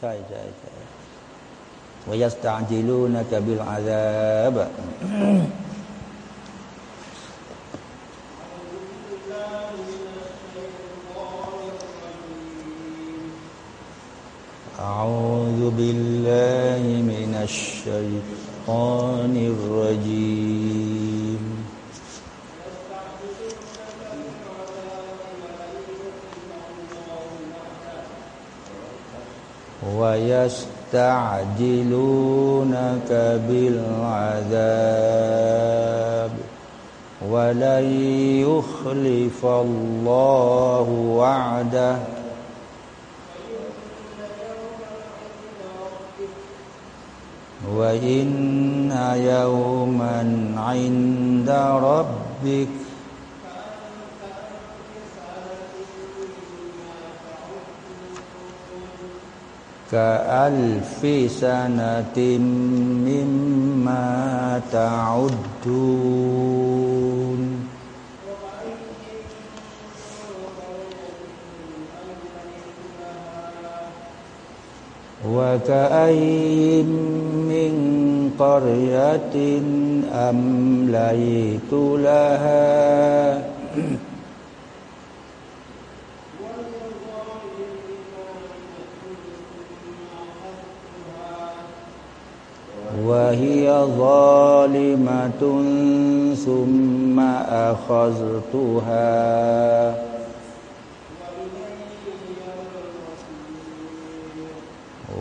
ใช่ใช่ใช่วยัสตาจิลูนะกับบิลอาซาบะ ويستعجلونك بالعذاب ولن يخلف الله وعده وإن يوما عند ربك كألف سنة مما تعدون. وكأي من قرية أمليت لها وهي ظالمة ثم أخذتها.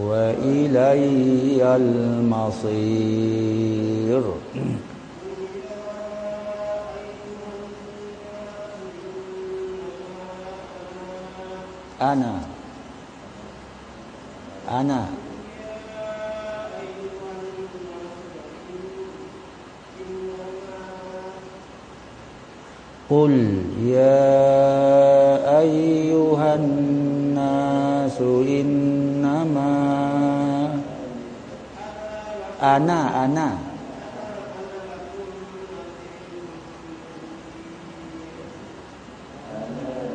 وإلي المصير. أنا. أنا. قل يا أيها الناس إنما أنا أنا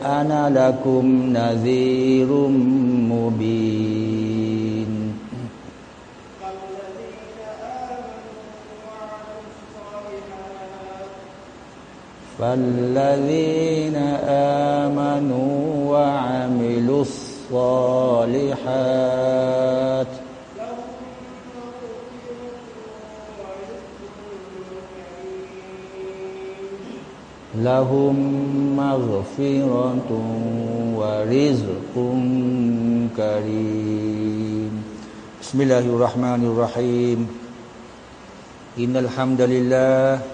أنا لكم نذير مبين فالذين آمنوا وعملوا الصالحات لهم مغفرة ورزق كريم. بسم الله الرحمن الرحيم. إن الحمد لله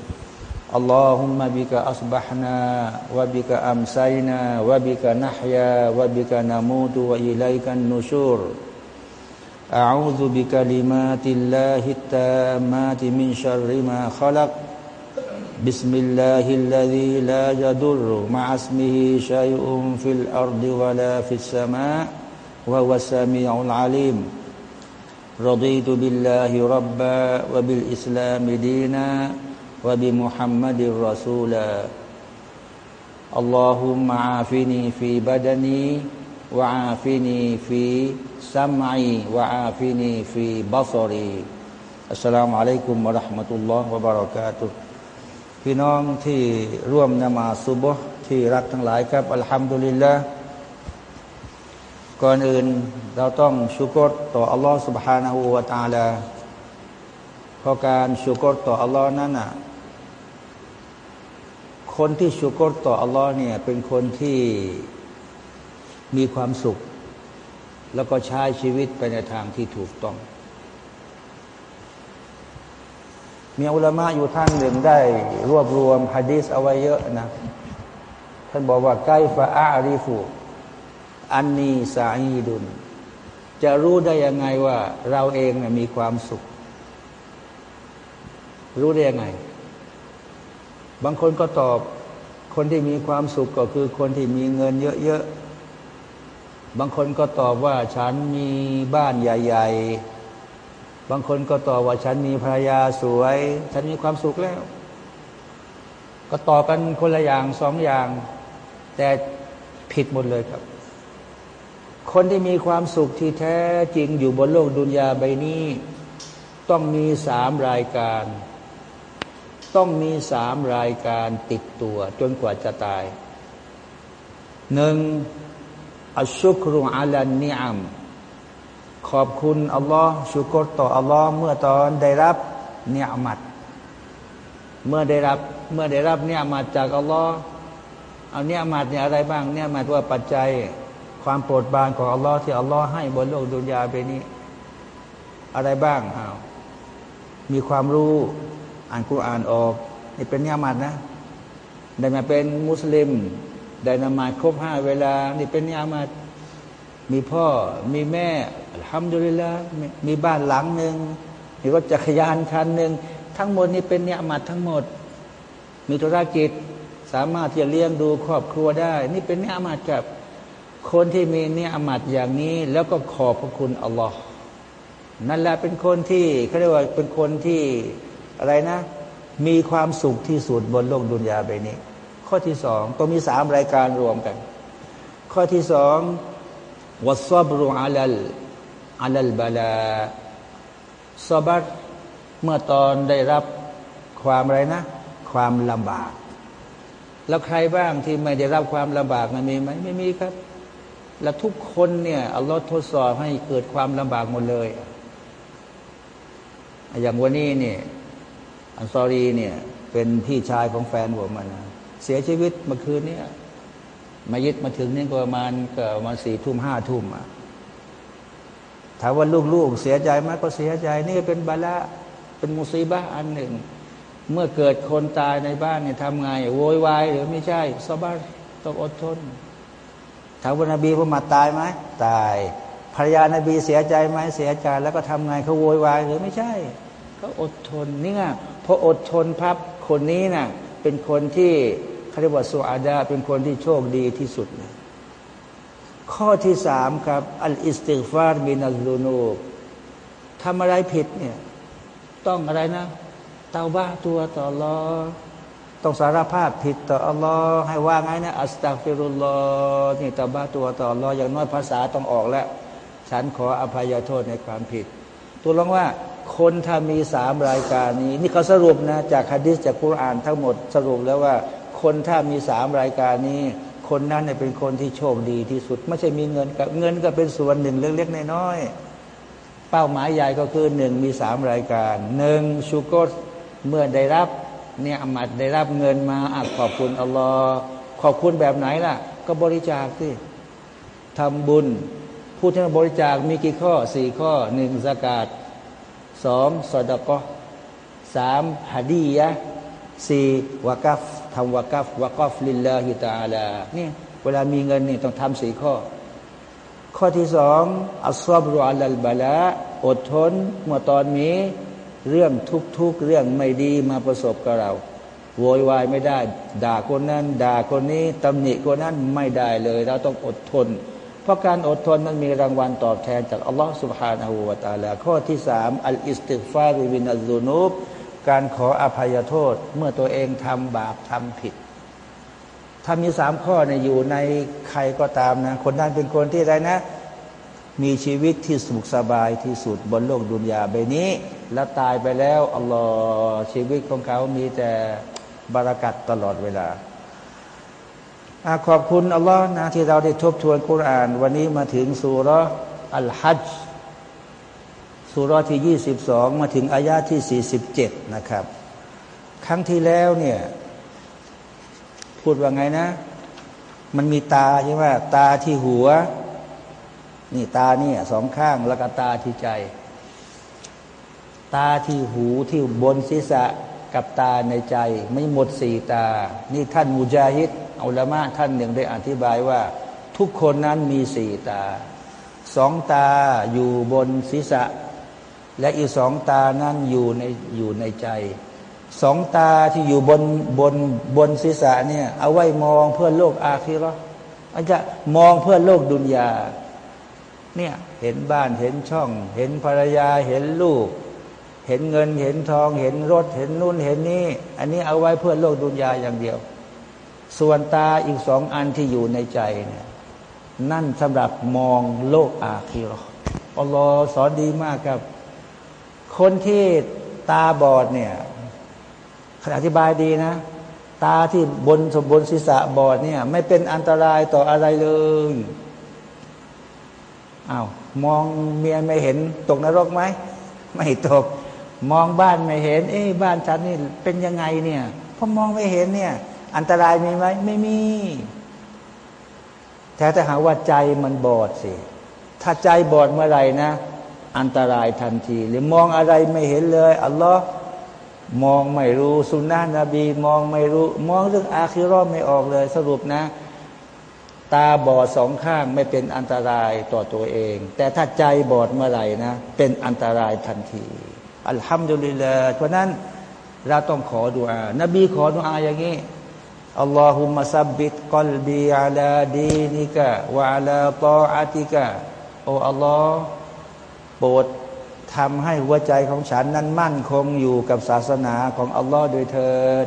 اللهم بك أصبحنا وبك أمسينا وبك نحيا وبك نموت وإليك النشور. أعوذ بكلمات الله التامات من شر ما خلق. بسم الله الذي لا يضر مع اسمه شيء في الأرض ولا في السماء وهو السميع العليم. رضيت بالله ربا وبالإسلام دينا. وبمحمد رسولا اللهم عافني في بدني وعافني في سمعي وعافني في بصري السلام عليكم ورحمة الله وبركاته พี่น้องที่ร่วมนมาสุบฮ์ที่รักทั้งหลายครับอัลฮัมดุลิลละก่อนอื่นเราต้องชุกรต่ออัลลอฮ์ سبحانه และ تعالى เพราะการชุกรต่ออัลลอฮ์นั้นอ่ะ คนที่ชุกรต่ออัลลอฮ์เนี่ยเป็นคนที่มีความสุข แล้วก็ใช้ชีวิตไปในทางที่ถูกต้อง มีอุลามะอยู่ท่านหนึ่งได้ รวบรวมฮะดีษเอาไว้เยอะนะ ท่านบอกว่าไกฟะอาริฟูอันนีสาอีดุน จะรู้ได้ยังไงว่า เราเองนะมีความสุข รู้ได้ยังไง บางคนก็ตอบคนที่มีความสุขก็คือคนที่มีเงินเยอะๆ บางคนก็ตอบว่าฉันมีบ้านใหญ่ ๆ บางคนก็ตอบว่าฉันมีภรรยาสวย ฉันมีความสุขแล้ว ก็ตอบกันคนละอย่างสองอย่าง แต่ผิดหมดเลยครับ คนที่มีความสุขที่แท้จริงอยู่บนโลกดุนยาใบนี้ ต้องมีสามรายการ ต้องมีสามรายการติดตัวจนกว่าจะตายหนึ่งอัชุกรุอัลันนิอัมขอบคุณอัลลอฮ์ชุกรต่ออัลลอฮ์เมื่อตอนได้รับเนียมัดเมื่อได้รับเมื่อได้รับเนียมัดจากอัลลอฮ์เอาเนียมัดเนี่ยอะไรบ้างเนียมัดว่าปัจจัยความโปรดปรานของอัลลอฮ์ที่อัลลอฮ์ให้บนโลกดุนยาไปนี้ อะไรบ้างอ้าวมีความรู้ อ่านคุรานออกนี่เป็นเนียมัดนะ ได้มาเป็นมุสลิม ได้นมาครบห้าเวลา นี่เป็นเนียมัดมีพ่อมีแม่ทำดุลิละมีบ้านหลังหนึ่งมีรถจักรยานคันหนึ่งทั้งหมดนี่เป็นเนียมัดทั้งหมด มีธุรกิจสามารถที่จะเลี้ยงดูครอบครัวได้ นี่เป็นเนื้อมัดกับคนที่มีเนื้อมัดอย่างนี้ แล้วก็ขอบพระคุณอัลลอฮ์นั่นแหละเป็นคนที่เขาเรียกว่าเป็นคนที่ อะไรนะ มีความสุขที่สุดบนโลกดุนยาใบนี้ ข้อที่สองต้องมีสามรายการรวมกัน ข้อที่สองวัซบรุอัลลอัลลบาลาซบัตเมื่อตอนได้รับความอะไรนะ ความลำบาก แล้วใครบ้างที่ไม่ได้รับความลำบากมันมีไหมไม่มีครับ และทุกคนเนี่ยอัลลอฮ์ทดสอบให้เกิดความลำบากหมดเลย อย่างวันนี้เนี่ย อันซอรีเนี่ยเป็นพี่ชายของแฟนผมมันนะเสียชีวิตเมื่อคืนนี้มายึดมาถึงนี่ก็ประมาณก็มาสี่ทุ่มห้าทุ่มอะถามว่าลูกๆเสียใจไหมก็เสียใจ นี่เป็นบาละเป็นมุซีบะอันหนึ่ง เมื่อเกิดคนตายในบ้านเนี่ยทำไงโวยวายหรือไม่ใช่สบายต้องอดทนถามว่านบีพมาตายไหมตายภรรยานาบีเสียใจไหมเสียใจแล้วก็ทำไงเขาโวยวายหรือไม่ใช่ ก็อดทนเนี่ไง พออดทนพับคนนี้นะ่ะเป็นคนที่คาริวัสุอาดา เป็นคนที่โชคดีที่สุดนะข้อที่สามครับอัลอิสติฟาร์มินัลลูนูทำอะไรผิดเนี่ยต้องอะไรนะเตาบ้าตัวต่อรอต้องสารภาพผิดต่ออัลลอฮ์ให้ว่าไงนะอัสตัฟิรุลลอฮ์นี่เตาบ้าตัวต่ออัลลอฮ์อย่างน้อยภาษาต้องออกแล้ว ฉันขออภัยโทษในความผิด ตัวลองว่า คนถ้ามีสามรายการนี้ นี่เขาสรุปนะ จากฮะดิษจากคุรานทั้งหมดสรุปแล้วว่า คนถ้ามีสามรายการนี้ คนนั้นเนี่ยเป็นคนที่โชคดีที่สุด ไม่ใช่มีเงินกับเงินก็เป็นส่วนหนึ่งเล็กๆน้อยๆเป้าหมายใหญ่ก็คือหนึ่งมีสามรายการหนึ่งชูกตเมื่อได้รับเนี่ยอมัดได้รับเงินมาอัขอบคุณอัลลอฮ์ขอบคุณแบบไหนล่ะ ก็บริจาคสิทำบุญ ผู้ที่บริจาคมีกี่ข้อสี่ข้อหนึ่งสกาด สองสอดกสามฮัดียะสี่วากัฟทำวากัฟวากัฟลิลลาฮิตาลานี่เวลามีเงินนี่ต้องทำสี่ข้อ ข้อที่สองอัลซอบรุอัลลบาละอดทนเมื่อตอนนี้ เรื่องทุกๆเรื่องไม่ดีมาประสบกับเราโวยวายไม่ได้ ด่าคนนั้น ด่าคนนี้ตำหนิคนนั้นไม่ได้เลย เราต้องอดทน เพราะการอดทนนั้นมีรางวัลตอบแทนจากอัลลอฮ์ سبحانه และ تعالى ข้อที่สามอัลอิสติฟาริวินัลลูนูบการขออภัยโทษเมื่อตัวเองทำบาปทำผิด ถ้ามีสามข้อเนี่ยอยู่ในใครก็ตามนะ คนนั้นเป็นคนที่ไรนะ มีชีวิตที่สุขสบายที่สุดบนโลกดุนยาใบนี้ แล้วตายไปแล้วอัลลอฮ์ชีวิตของเขามีแต่บารักัตตลอดเวลา ขอบคุณอัลลอฮ์นะที่เราได้ทบทวนคุราน วันนี้มาถึงสุรอัลฮัจสุรที่ยี่สิบสองมาถึงอายาที่สี่สิบเจ็ดนะครับ ครั้งที่แล้วเนี่ย พูดว่าไงนะ มันมีตาใช่ไหมตาที่หัว นี่ตาเนี่ยสองข้างแล้วก็ตาที่ใจ ตาที่หูที่บนศีรษะกับตาในใจ ไม่หมดสี่ตา นี่ท่านมุจาฮิด อัลามะท่านหนึ่งได้อธิบายว่า ทุกคนนั้นมีสี่ตา สองตาอยู่บนศีรษะ และอีกสองตานั้นอยู่ในอยู่ในใจ สองตาที่อยู่บนบนบนศีรษะเนี่ยเอาไว้มองเพื่อโลกอาคีรออาจจะมองเพื่อโลกดุนยาเนี่ยเห็นบ้านเห็นช่อง เห็นภรรยาเห็นลูก เห็นเงินเห็นทอง เห็นรถ เห็นนู่นเห็นนี่ อันนี้เอาไว้เพื่อโลกดุนยาอย่างเดียว ส่วนตาอีกสองอันที่อยู่ในใจเนี่ยนั่นสำหรับมองโลกอาคีรออัลลอฮ์สอนดีมากครับ คนที่ตาบอดเนี่ยอธิบายดีนะ ตาที่บนสมบนศีรษะบอดเนี่ย ไม่เป็นอันตรายต่ออะไรเลยอา้าวมองเมียไม่เห็นตกนรกไหมไม่ตก มองบ้านไม่เห็น เอ้บ้านฉันนี่เป็นยังไงเนี่ยพอมองไม่เห็นเนี่ย อันตรายมีไหมไม่มี แต่ถ้าหาว่าใจมันบอดสิ ถ้าใจบอดเมื่อไหร่นะ อันตรายทันที หรือมองอะไรไม่เห็นเลย อัลลอฮ์มองไม่รู้สุนนะนบี มองไม่รู้ มองเรื่องอาคิรอไม่ออกเลย สรุปนะ ตาบอดสองข้างไม่เป็นอันตรายต่อตัวเอง แต่ถ้าใจบอดเมื่อไหร่นะ เป็นอันตรายทันที อัลฮัมดุลิลลาห์เพราะนั้นเราต้องขอดุอา นบีขอดุอาอย่างนี้ อัลลอฮุมะซับบิตกลบีอาลาดีนิกะวะอาลาตออาติกะโอ้อัลลอฮ์โปรดทำให้หัวใจของฉันนั้นมั่นคงอยู่กับศาสนาของอัลลอฮ์โดยเถิด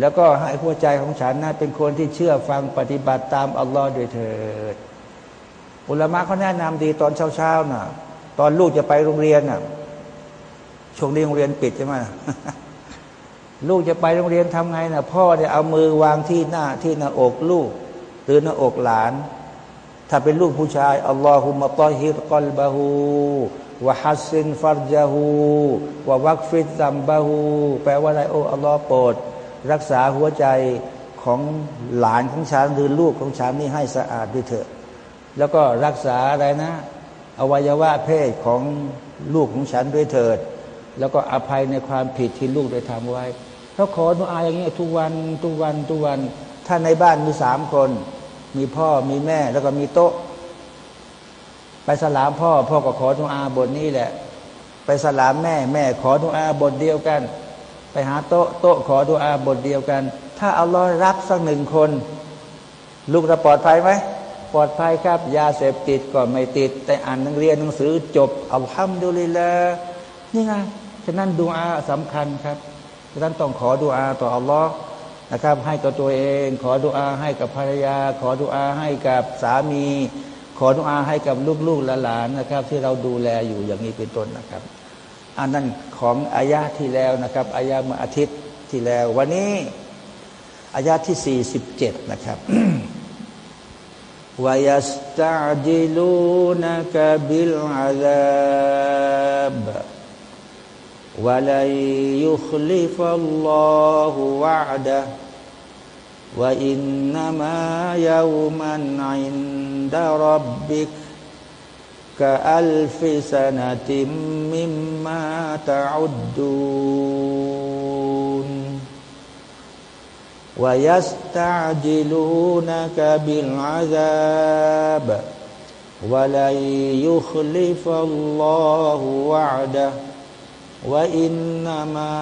แล้วก็ให้หัวใจของฉันนั้นเป็นคนที่เชื่อฟังปฏิบัติตามอัลลอฮ์โดยเถิด อุลามะเขาแนะนำดีตอนเช้าๆน่ะ ตอนลูกจะไปโรงเรียนน่ะช่วงนี้โรงเรียนปิดใช่ไหม ลูกจะไปโรงเรียนทำไงน่ะพ่อเนี่ยเอามือวางที่หน้าที่หน้าอกลูก หรือหน้าอกหลาน ถ้าเป็นลูกผู้ชายอัลลอฮุมะตอฮิรกลบะฮูวะฮัสซินฟัรจาหูวะวักฟิตซัมบาหูแปลว่าอะไรโอ้อัลลอฮ์โปรด รักษาหัวใจของหลานของฉันหรือลูกของฉันนี่ให้สะอาดด้วยเถอะ แล้วก็รักษาอะไรนะ อวัยวะเพศของลูกของฉันด้วยเถิด แล้วก็อภัยในความผิดที่ลูกได้ทำไว้ เขาขอดุอาอย่างนี้ทุกวันทุกวันทุกวัน ถ้าในบ้านมีสามคน มีพ่อมีแม่แล้วก็มีโต๊ะ ไปสลามพ่อ พ่อก็ขอทุอาบทนี้แหละ ไปสลามแม่ แม่ขอทุอาบทเดียวกัน ไปหาโต๊ะโต๊ะขอทุอาบทเดียวกัน ถ้าเอาลอยรับสักหนึ่งคน ลูกจะปลอดภัยไหมปลอดภัยครับ ยาเสพติดก็ไม่ติด แต่อ่านหนังเรียนหนังสือจบอัลฮัมดุลิลละนี่ไงฉะนั้นดูอาสำคัญครับ ฉะนั้นต้องขอดูอาต่ออัลลอฮ์นะครับ ให้กับตัวเอง ขอดูอาให้กับภรรยา ขอดูอาให้กับสามี ขอดุอาให้กับลูกๆหลานๆนะครับ ที่เราดูแลอยู่อย่างนี้เป็นต้นนะครับอันนั้นของอายะที่แล้วนะครับอายะเมื่ออาทิตย์ที่แล้ว วันนี้อายะที่สี่สิบเจ็ดนะครับวายสตาจิลูนักบิลอาลา ولن يخلف الله وعده وإنما يوما عند ربك كألف سنة مما تعدون ويستعجلونك بالعذاب ولن يخلف الله وعده ว่าอินนามา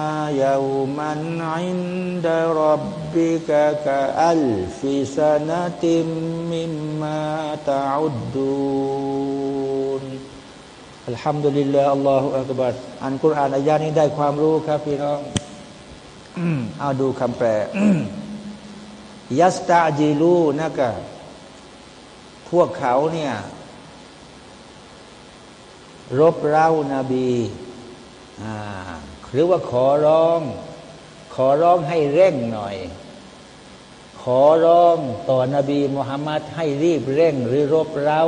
ยาวมันอินดารบบิกะกะอัลฟิสนาติมมิมมาตาอุดดูนอัลฮัมดุลิลลาอัลลอฮฺอักบัรอันกุรอานอายานี้ได้ความรู้ครับพี่น้องเอาดูคำแปลยัสตาจิลูนะกะพวกเขาเนี่ย รบเร้านาบี หรือว่าขอร้อง ขอร้องให้เร่งหน่อย ขอร้องต่อนบีมุฮัมมัดให้รีบเร่ง หรือรบเร้า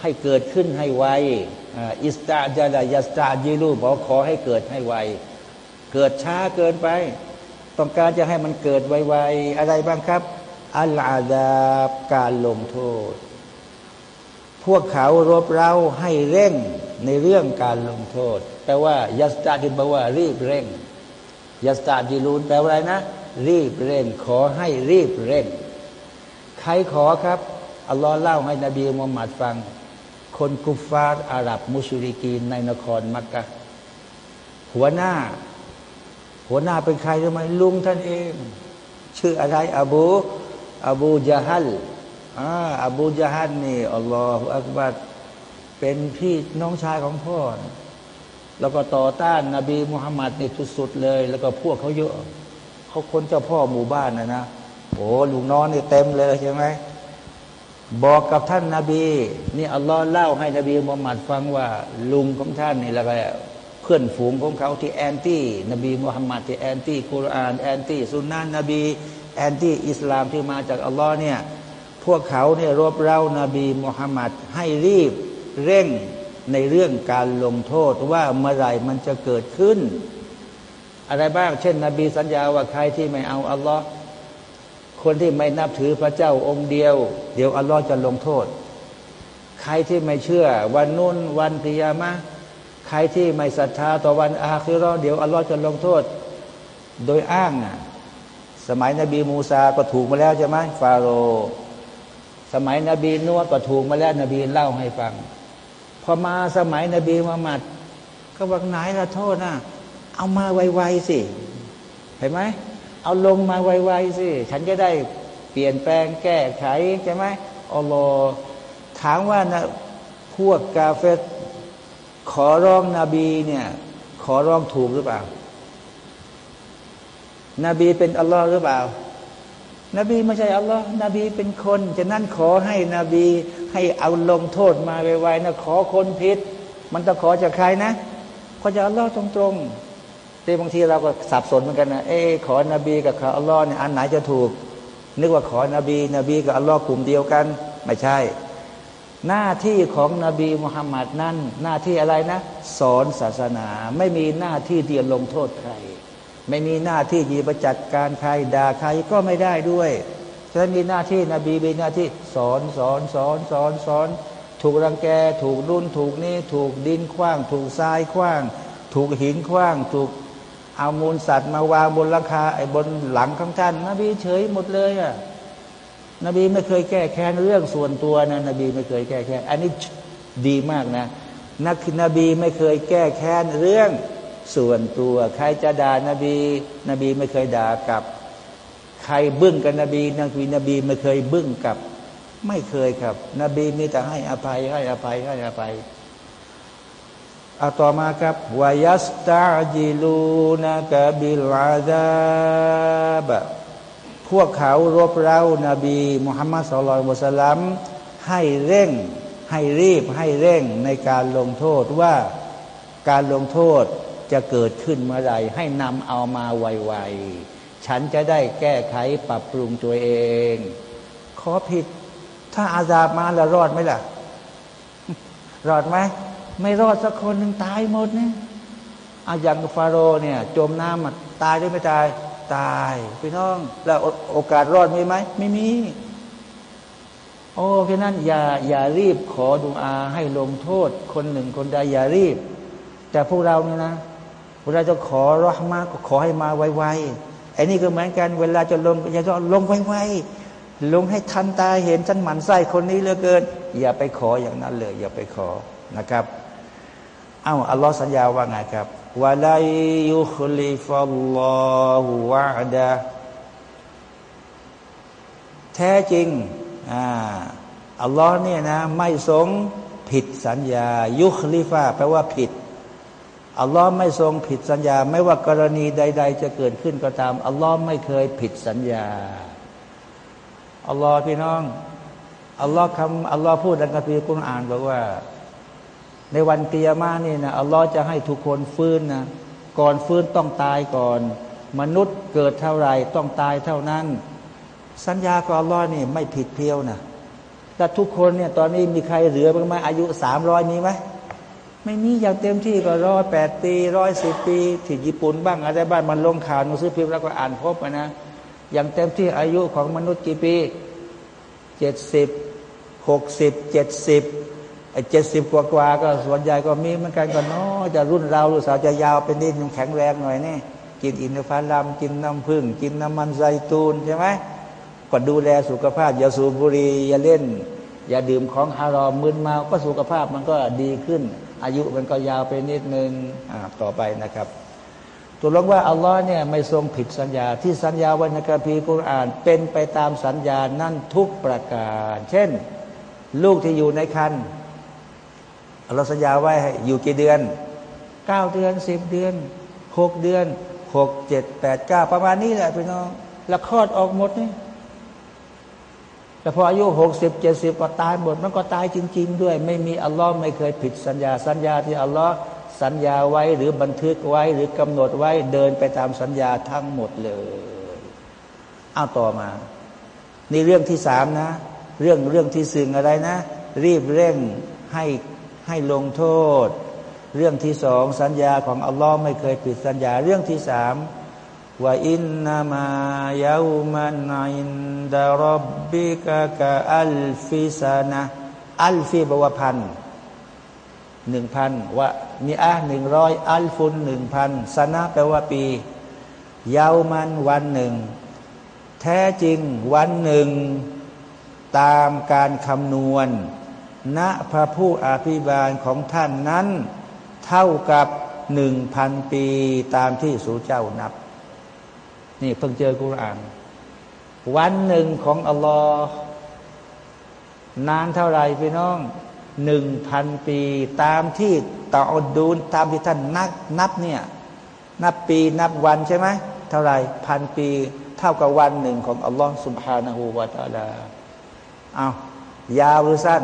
ให้เกิดขึ้นให้ไวอิสตาจาลายัสตาจิลูบอกขอให้เกิดให้ไว เกิดช้าเกินไป ต้องการจะให้มันเกิดไวๆอะไรบ้างครับอัลอาดาบการลงโทษ พวกเขารบเร้าให้เร่งในเรื่องการลงโทษ แปลว่ายัสตาจิแปลว่า รีบเร่งยัสตาจิลูนแปลว่าอะไรนะ รีบเร่ง ขอให้รีบเร่ง ใครขอครับอัลลอฮ์เล่าให้นบีมุฮัมมัดฟัง คนกุฟาร์อาหรับ มุชริกีนในนครมักกะหัวหน้า หัวหน้าเป็นใครรู้ไหมลุงท่านเอง ชื่ออะไรอบูอบูยาฮัลอ่าอบูยาฮัลนี่อัลลอฮฺอักบัดเป็นพี่น้องชายของพ่อ แล้วก็ต่อต้านนาบีมุฮัมมัดนี่ทุสุดเลย แล้วก็พวกเขาเยอะเขาคนเจ้าพ่อหมู่บ้านนะนะโอ้ลุงน้องนี่เต็มเลยใช่ไหมบอกกับท่านนาบีนี่อัลลอฮ์เล่าให้นบีมุฮัมมัดฟังว่า ลุงของท่านนี่แล้วก็เพื่อนฝูงของเขาที่แอนตี้นบีมุฮัมมัดที่แอนตี้กุรอานแอนตี้ซุนนะห์นบีแอนตี้อิสลามที่มาจากอัลลอฮ์เนี่ยพวกเขาเนี่ยรบเร้านาบีมุฮัมมัดให้รีบเร่ง ในเรื่องการลงโทษว่าเมื่อไรมันจะเกิดขึ้น อะไรบ้าง เช่น นบีสัญญาว่าใครที่ไม่เอาอัลลอฮ์คนที่ไม่นับถือพระเจ้าองค์เดียว เดี๋ยวอัลลอฮ์จะลงโทษ ใครที่ไม่เชื่อ วันนุ่นวันพิยามะใครที่ไม่ศรัทธาต่อวันอาคิรอเดี๋ยวอัลลอฮ์จะลงโทษ โดยอ้างอะสมัยนบีมูซาก็ถูกมาแล้วใช่ไหมฟาโรสมัยนบีนัวก็ถูกมาแล้วนบีเล่าให้ฟัง พอมาสมัยนบีมุฮัมมัด ก็บอกไหนละโทษนะเอามาไวๆสิ เห็นไหมเอาลงมาไวๆสิ ฉันจะได้เปลี่ยนแปลงแก้ไขใช่ไหมอัลลอฮ์ถามว่านะพวกกาเฟตขอร้องนบีเนี่ย ขอร้องถูกหรือเปล่า นบีเป็นอัลลอฮ์หรือเปล่า นบีไม่ใช่อัลลอฮ์นบีเป็นคนฉะนั้นขอให้นบี ให้เอาลงโทษมาไวๆนะขอคนผิด มันจะขอจากใครนะขอจากอัลลอฮ์ตรงๆแต่บางทีเราก็สับสนเหมือนกันนะเออขอนบีกับขออัลลอฮ์เนี่ยอันไหนจะถูก นึกว่าขอนบี นบีกับอัลลอฮ์กลุ่มเดียวกัน ไม่ใช่ หน้าที่ของนบีมุฮัมมัดนั้นหน้าที่อะไรนะ สอนศาสนา ไม่มีหน้าที่ที่จะลงโทษใคร ไม่มีหน้าที่ยีประจัดการใครด่าใครก็ไม่ได้ด้วย ฉะนั้นมีหน้าที่นบีมีหน้าที่สอนสอนสอนสอนสอน ถูกรังแก ถูกรุ่นถูกนี่ถูกดินคว้าง ถูกทรายคว้าง ถูกหินคว้าง ถูกเอามูลสัตว์มาวางบนราคาไอ้บนหลังของท่านนบีเฉยหมดเลยอะนบีไม่เคยแก้แค้นเรื่องส่วนตัวนะนบีไม่เคยแก้แค้นอันนี้ดีมากนะนักนบีไม่เคยแก้แค้นเรื่องส่วนตัว ใครจะด่านบี นบีไม่เคยด่ากับ ใครบึ้งกับนบีนักวีนบีไม่เคยบึ้งกับ ไม่เคยครับ นบีมีแต่ให้อภัยให้อภัยให้อภัยอาต่อมาครับวายัสตาจิลูนะกบิลอาซาบพวกเขารบเร้านาบีมุฮัมมัดสุลตัลสลัมให้เร่งให้รีบให้เร่งในการลงโทษว่าการลงโทษจะเกิดขึ้นเมื่อไรให้นำเอามาไวๆ ฉันจะได้แก้ไขปรับปรุงตัวเอง ขอผิด ถ้าอาซาบมาแล้วรอดไหมล่ะ รอดไหม ไม่รอดสักคนหนึ่งตายหมดเนี่ยอาอย่างฟาโรเนี่ย จมน้ำตายได้ไม่ตาย ตายพี่น้อง แล้วโอกาสรอดมีไหม ไม่มี โอ้พี่นั้นอย่าอย่ารีบขอดุอาให้ลงโทษ คนหนึ่งคนใดอย่ารีบ แต่พวกเราเนี่ยนะเวลาจะขอรอฮมาก็ขอให้มาไวๆ ไอ้นี่ก็เหมือนกันเวลาจะลงอย่าก็ลงไวๆลงให้ทันตาเห็นฉันหมันไส้คนนี้เหลือเกิน อย่าไปขออย่างนั้นเลย อย่าไปขอนะครับเอ้าอัลลอฮ์สัญญาว่าไงครับวะลายุคลิฟัลลอฮุวะดะแท้จริงอ่าอัลลอฮ์เนี่ยนะ ไม่ทรงผิดสัญญา ยุคลิฟาแปลว่าผิด อัลลอฮ์ไม่ทรงผิดสัญญา ไม่ว่ากรณีใด ๆ จะเกิดขึ้นก็ตามอัลลอฮ์ไม่เคยผิดสัญญาอัลลอฮ์พี่น้องอัลลอฮ์คำอัลลอฮ์พูดในกัมภีร์กุณอ่านบอกว่า ในวันเตียมานี่นะอัลลอฮ์จะให้ทุกคนฟื้นนะก่อนฟื้นต้องตายก่อน มนุษย์เกิดเท่าไรต้องตายเท่านั้น สัญญาของอัลลอฮ์นี่ไม่ผิดเพี้ยวนะแต่ทุกคนเนี่ยตอนนี้มีใครเหลือบ้างไหมอายุสามร้อยมีไหม ไม่มีอย่างเต็มที่ก็ร้อยแปดปีร้อยสิบปีที่ญี่ปุ่นบ้างอะไรบ้างมันลงข่าวหนังสือพิมพ์แล้วก็อ่านพบนะอย่างเต็มที่อายุของมนุษย์กี่ปีเจ็ดสิบหกสิบเจ็ดสิบไอ้เจ็ดสิบกว่ากว่าก็ส่วนใหญ่ก็มีเหมือนกันก็น้อจะรุ่นเราหรือสาวจะยาวเป็นนิดยังแข็งแรงหน่อยนี่กินอินทผลัมกินน้ำผึ้งกินน้ำมันไซตูนใช่ไหมก็ดูแลสุขภาพ อย่าสูบบุหรี่อย่าเล่น อย่าดื่มของฮารอมมึนเมาก็สุขภาพมันก็ดีขึ้นอายุมันก็ยาวไปนิดนึงอ่าต่อไปนะครับตัวลงว่าอัลลอฮ์เนี่ยไม่ทรงผิดสัญญา ที่สัญญาวันนกัมภีกุรอาน เป็นไปตามสัญญานั่นทุกประการ เช่น ลูกที่อยู่ในคันอัลลอฮ์สัญญาไว้ให้อยู่กี่เดือนเก้าเดือนสิบเดือนหกเดือนหกเจ็ดแปดเก้าประมาณนี้แหละพี่น้องแล้วคลอดออกหมดนี่ แต่พออายุหกสิบเจ็ดสิบก็ตายหมด มันก็ตายจริง ๆ ด้วย ไม่มีอัลลอฮ์ไม่เคยผิดสัญญา สัญญาที่อัลลอฮ์สัญญาไว้หรือบันทึกไว้หรือกำหนดไว้เดินไปตามสัญญาทั้งหมดเลยเอาต่อมา นี่เรื่องที่สามนะ เรื่องเรื่องที่สึ่งอะไรนะ รีบเร่งให้ให้ลงโทษ เรื่องที่สองสัญญาของอัลลอฮ์ไม่เคยผิดสัญญา เรื่องที่สาม ว่าอินนามายามันอินดารบบิกะกะอัลฟิสานะอัลฟีบวพันหนึ่งพันว่ามีอะหนึ่งร้อยอัลฟุนหนึ่งพันสนะแปลว่าปี ยาวมันวันหนึ่ง แท้จริงวันหนึ่ง ตามการคำนวณณพระผู้อภิบาลของท่านนั้น เท่ากับหนึ่งพันปีตามที่สูเจ้านับ นี่เพิ่งเจอกุรอาน วันหนึ่งของอัลลอฮ์นานเท่าไรพี่น้องหนึ่งพันปี ตามที่ต่อดูนตามที่ท่านนับนับเนี่ย นับปีนับวันใช่ไหมเท่าไรพันปี เท่ากับวันหนึ่งของอัลลอฮ์สุบฮานาหูวาตาลาเอายาวหรือสั้น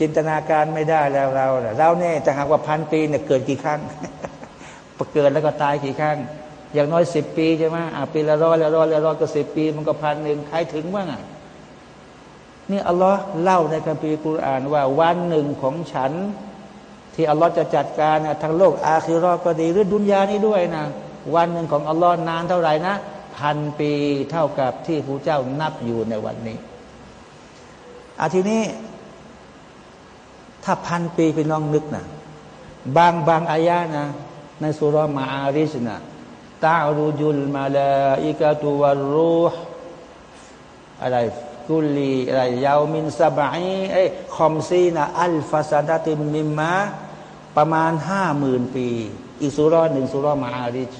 จินตนาการไม่ได้แล้วเราเราเนี่ยจะหากว่าพันปีเนี่ยเกิดกี่ครั้งเกิดแล้วก็ตายกี่ครั้ง อย่างน้อยสิบปีใช่ไหมอะปีละร้อยละร้อยละร้อยก็สิบปี มันก็พันหนึ่งใครถึงบ้างอะนี่อัลลอฮ์เล่าในคัมภีร์กุรอานว่า วันหนึ่งของฉัน ที่อัลลอฮ์จะจัดการทั้งโลกอาคิรอก็ดีหรือดุนยานี้ด้วยนะวันหนึ่งของอัลลอฮ์นานเท่าไหร่นะพันปีเท่ากับที่พระเจ้านับอยู่ในวันนี้อาทีนี้ ถ้าพันปีไปน้องนึกนะบางบางอายะนะในสุรมาอาริสนะ ตารูจุลมาลาอิกาตุวารูห์อะไรกุลีอะไรยาวมินสบายไอ้คอมซีนะอัลฟาซาดติมิมมาประมาณห้าหมื่นปี อีกสุรหนึ่งสุรมาอาริช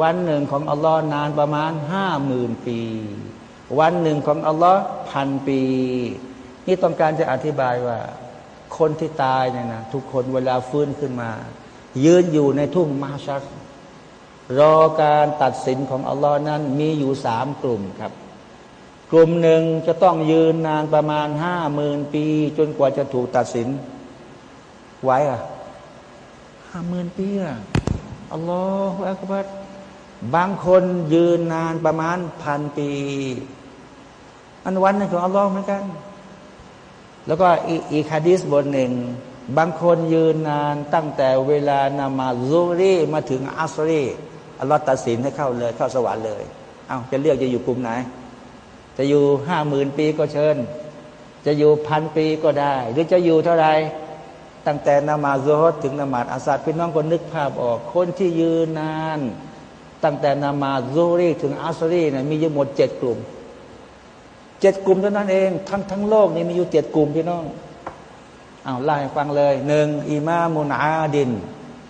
วันหนึ่งของอัลลอฮ์นานประมาณห้าหมื่นปี วันหนึ่งของอัลลอฮ์พันปี นี่ต้องการจะอธิบายว่า คนที่ตายเนี่ยนะทุกคนเวลาฟื้นขึ้นมา ยืนอยู่ในทุ่งมาชัก รอการตัดสินของอัลลอฮ์นั้นมีอยู่สามกลุ่มครับ กลุ่มหนึ่งจะต้องยืนนานประมาณห้าหมื่นปี จนกว่าจะถูกตัดสิน ไว้อะห้าหมื่นปีอะอัลลอฮฺอักบัรบางคนยืนนานประมาณพันปี อันวันนึงของอัลลอฮ์เหมือนกัน แล้วก็อีกฮะดีสบทหนึ่งบางคนยืนนานตั้งแต่เวลานามาซูรีมาถึงอัสรี อัลลอฮ์ตัดสินให้เข้าเลยเข้าสวรรค์เลย เอาจะเลือกจะอยู่กลุ่มไหน จะอยู่ห้าหมื่นปีก็เชิญ จะอยู่พันปีก็ได้ หรือจะอยู่เท่าไรตั้งแต่นามาซุฮดถึงนามาอาซาดพี่น้องก็นึกภาพออก คนที่ยืนนาน ตั้งแต่นามาซูรีถึงอัสรีเนี่ยมีอยู่หมดเจ็ดกลุ่มเจ็ดกลุ่มเท่านั้นเองทั้งทั้งโลกนี่มีอยู่เจ็ดกลุ่มพี่น้องเอาไล่ฟังเลยหนึ่งอิมามุนอาดิน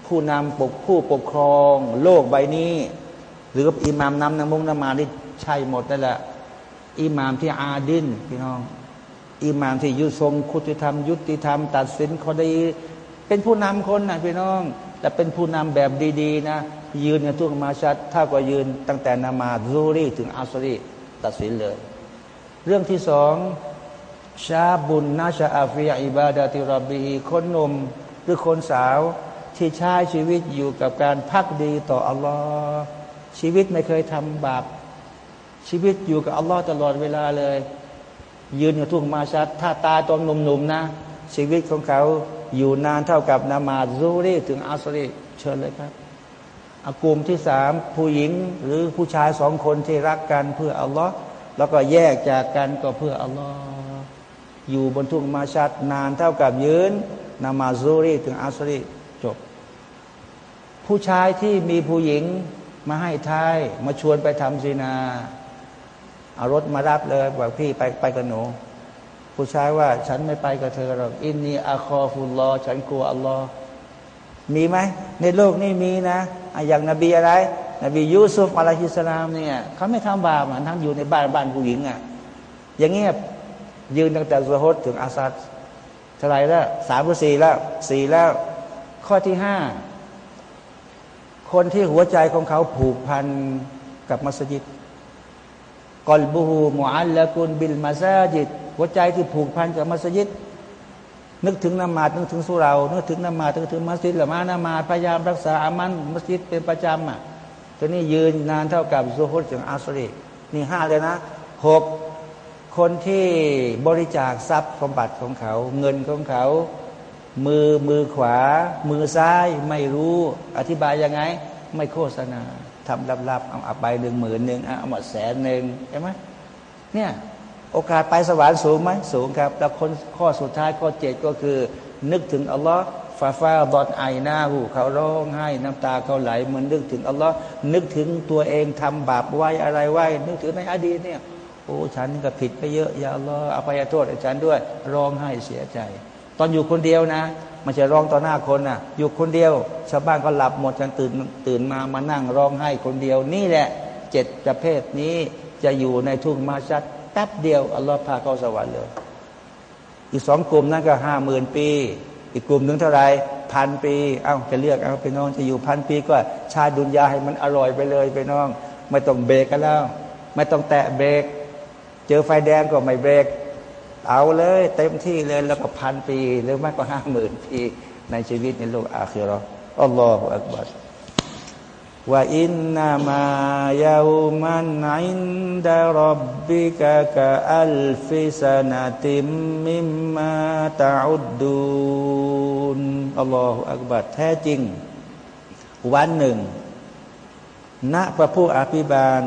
ผู้นำปกผู้ปกครอง โลกใบนี้ หรืออิหมามนำนำมุงนมานี่ใช่หมดนั่นแหละอิหมามที่อาดินพี่น้องอิหมามที่ยุทรงคุติธรรม ยุติธรรม ตัดสินคดีเป็นผู้นำคนนะพี่น้อง แต่เป็นผู้นำแบบดีๆ นะ ยืนในทุกมาชัดถ้าก็ยืนตั้งแต่นามาซูรีถึงอัสรีตัดสินเลย เรื่องที่สองชาบุญนาชาอาฟิยาอิบาดาติรบีคนนมหรือคนสาว ที่ใช้ชีวิตอยู่กับการพักดีต่ออัลลอฮ์ชีวิตไม่เคยทำบาปชีวิตอยู่กับอัลลอฮ์ตลอดเวลาเลย ยืนอยู่ทุ่งมาชัด ถ้าตายตอนหนุ่มๆนะ ชีวิตของเขาอยู่นานเท่ากับนามาซูรีถึงอัสรีเชิญเลยครับอากลุ่มที่สามผู้หญิงหรือผู้ชายสองคนที่รักกันเพื่ออัลลอฮ์แล้วก็แยกจากกันก็เพื่ออัลลอฮ์อยู่บนทุ่งมาชัดนานเท่ากับยืนนามาซูรีถึงอัสรี ผู้ชายที่มีผู้หญิงมาให้ทาย มาชวนไปทำซีนา เอารถมารับเลยบอกพี่ไปไปกับหนูผู้ชายว่า ฉันไม่ไปกับเธอหรอกอินนีอาคอฟุลลอฉันกลัวอัลลอฮ์มีไหม ในโลกนี้มีนะอย่างนบีอะไร นบียูซุฟอะลัยฮิสลามเนี่ยเขาไม่ทำบาปทั้งอยู่ในบ้านบ้านผู้หญิงอะอย่างเงี้ยยืนตั้งแต่ซุฮดถึงอาซัดเท่าไรแล้วสามหรือสี่แล้วสี่แล้ว ข้อที่ห้า คนที่หัวใจของเขาผูกพันกับมัสยิดกอลบูฮูมอัลละกุนบิลมาซาจิดหัวใจที่ผูกพันกับมัสยิดนึกถึงนมาดนึกถึงสุเรานึกถึงนมาดนึกถึงมัสยิดละมานมาพยายามรักษาอามันมัสยิดเป็นประจำอะตัวนี้ยืนนานเท่ากับซูฮุดถึงอาสรีนี่ห้าเลยนะหกคนที่บริจาคทรัพย์สมบัติของเขา เงินของเขา มือมือขวา มือซ้ายไม่รู้ อธิบายยังไง ไม่โฆษณาทำลับๆเอาไปหนึ่งหมื่นหนึ่งเอาหมดแสนหนึ่งใช่ไหมเนี่ยโอกาสไปสวรรค์สูงไหมสูงครับ แล้วคนข้อสุดท้ายข้อเจ็ดก็คือ นึกถึงอัลลอฮ์ฟาฟาดอนไอหน้าหูเขาร้องไห้น้ำตาเขาไหลเหมือนนึกถึงอัลลอฮ์นึกถึงตัวเองทำบาปไว้อะไรไว้ นึกถึงในอดีตเนี่ยโอ้ฉันก็ผิดไปเยอะอย่าอัลลอฮ์อภัยโทษฉันด้วยร้องไห้เสียใจ ตอนอยู่คนเดียวนะไม่ใช่ร้องต่อหน้าคนนะอยู่คนเดียว ชาวบ้านก็หลับหมดฉันตื่นตื่นมามานั่งร้องไห้คนเดียว นี่แหละเจ็ดประเภทนี้จะอยู่ในทุ่งมาชัดแป๊บเดียวอัลลอฮ์พาเข้าสวรรค์เลย อีกสองกลุ่มนั้นก็ห้าหมื่นปี อีกกลุ่มหนึ่งเท่าไรพันปี เอ้าจะเลือกเอาไปน้องจะอยู่พันปีก็ชาดุนยาให้มันอร่อยไปเลยไปน้อง ไม่ต้องเบรกกันแล้ว ไม่ต้องแตะเบรก เจอไฟแดงก็ไม่เบรก เอาเลยเต็มที่เลยแล้วก็พันปี หรือมากกว่าห้าหมื่นปีในชีวิตในโลกอาคีรออัลลอฮฺอักบัรว่าอินนามายามันอินดารับบิกะกะอัลฟิสนาติมมิมมาตาอุดดูนอัลลอฮฺอักบัรแท้จริง วันหนึ่งณพระผู้อภิบาล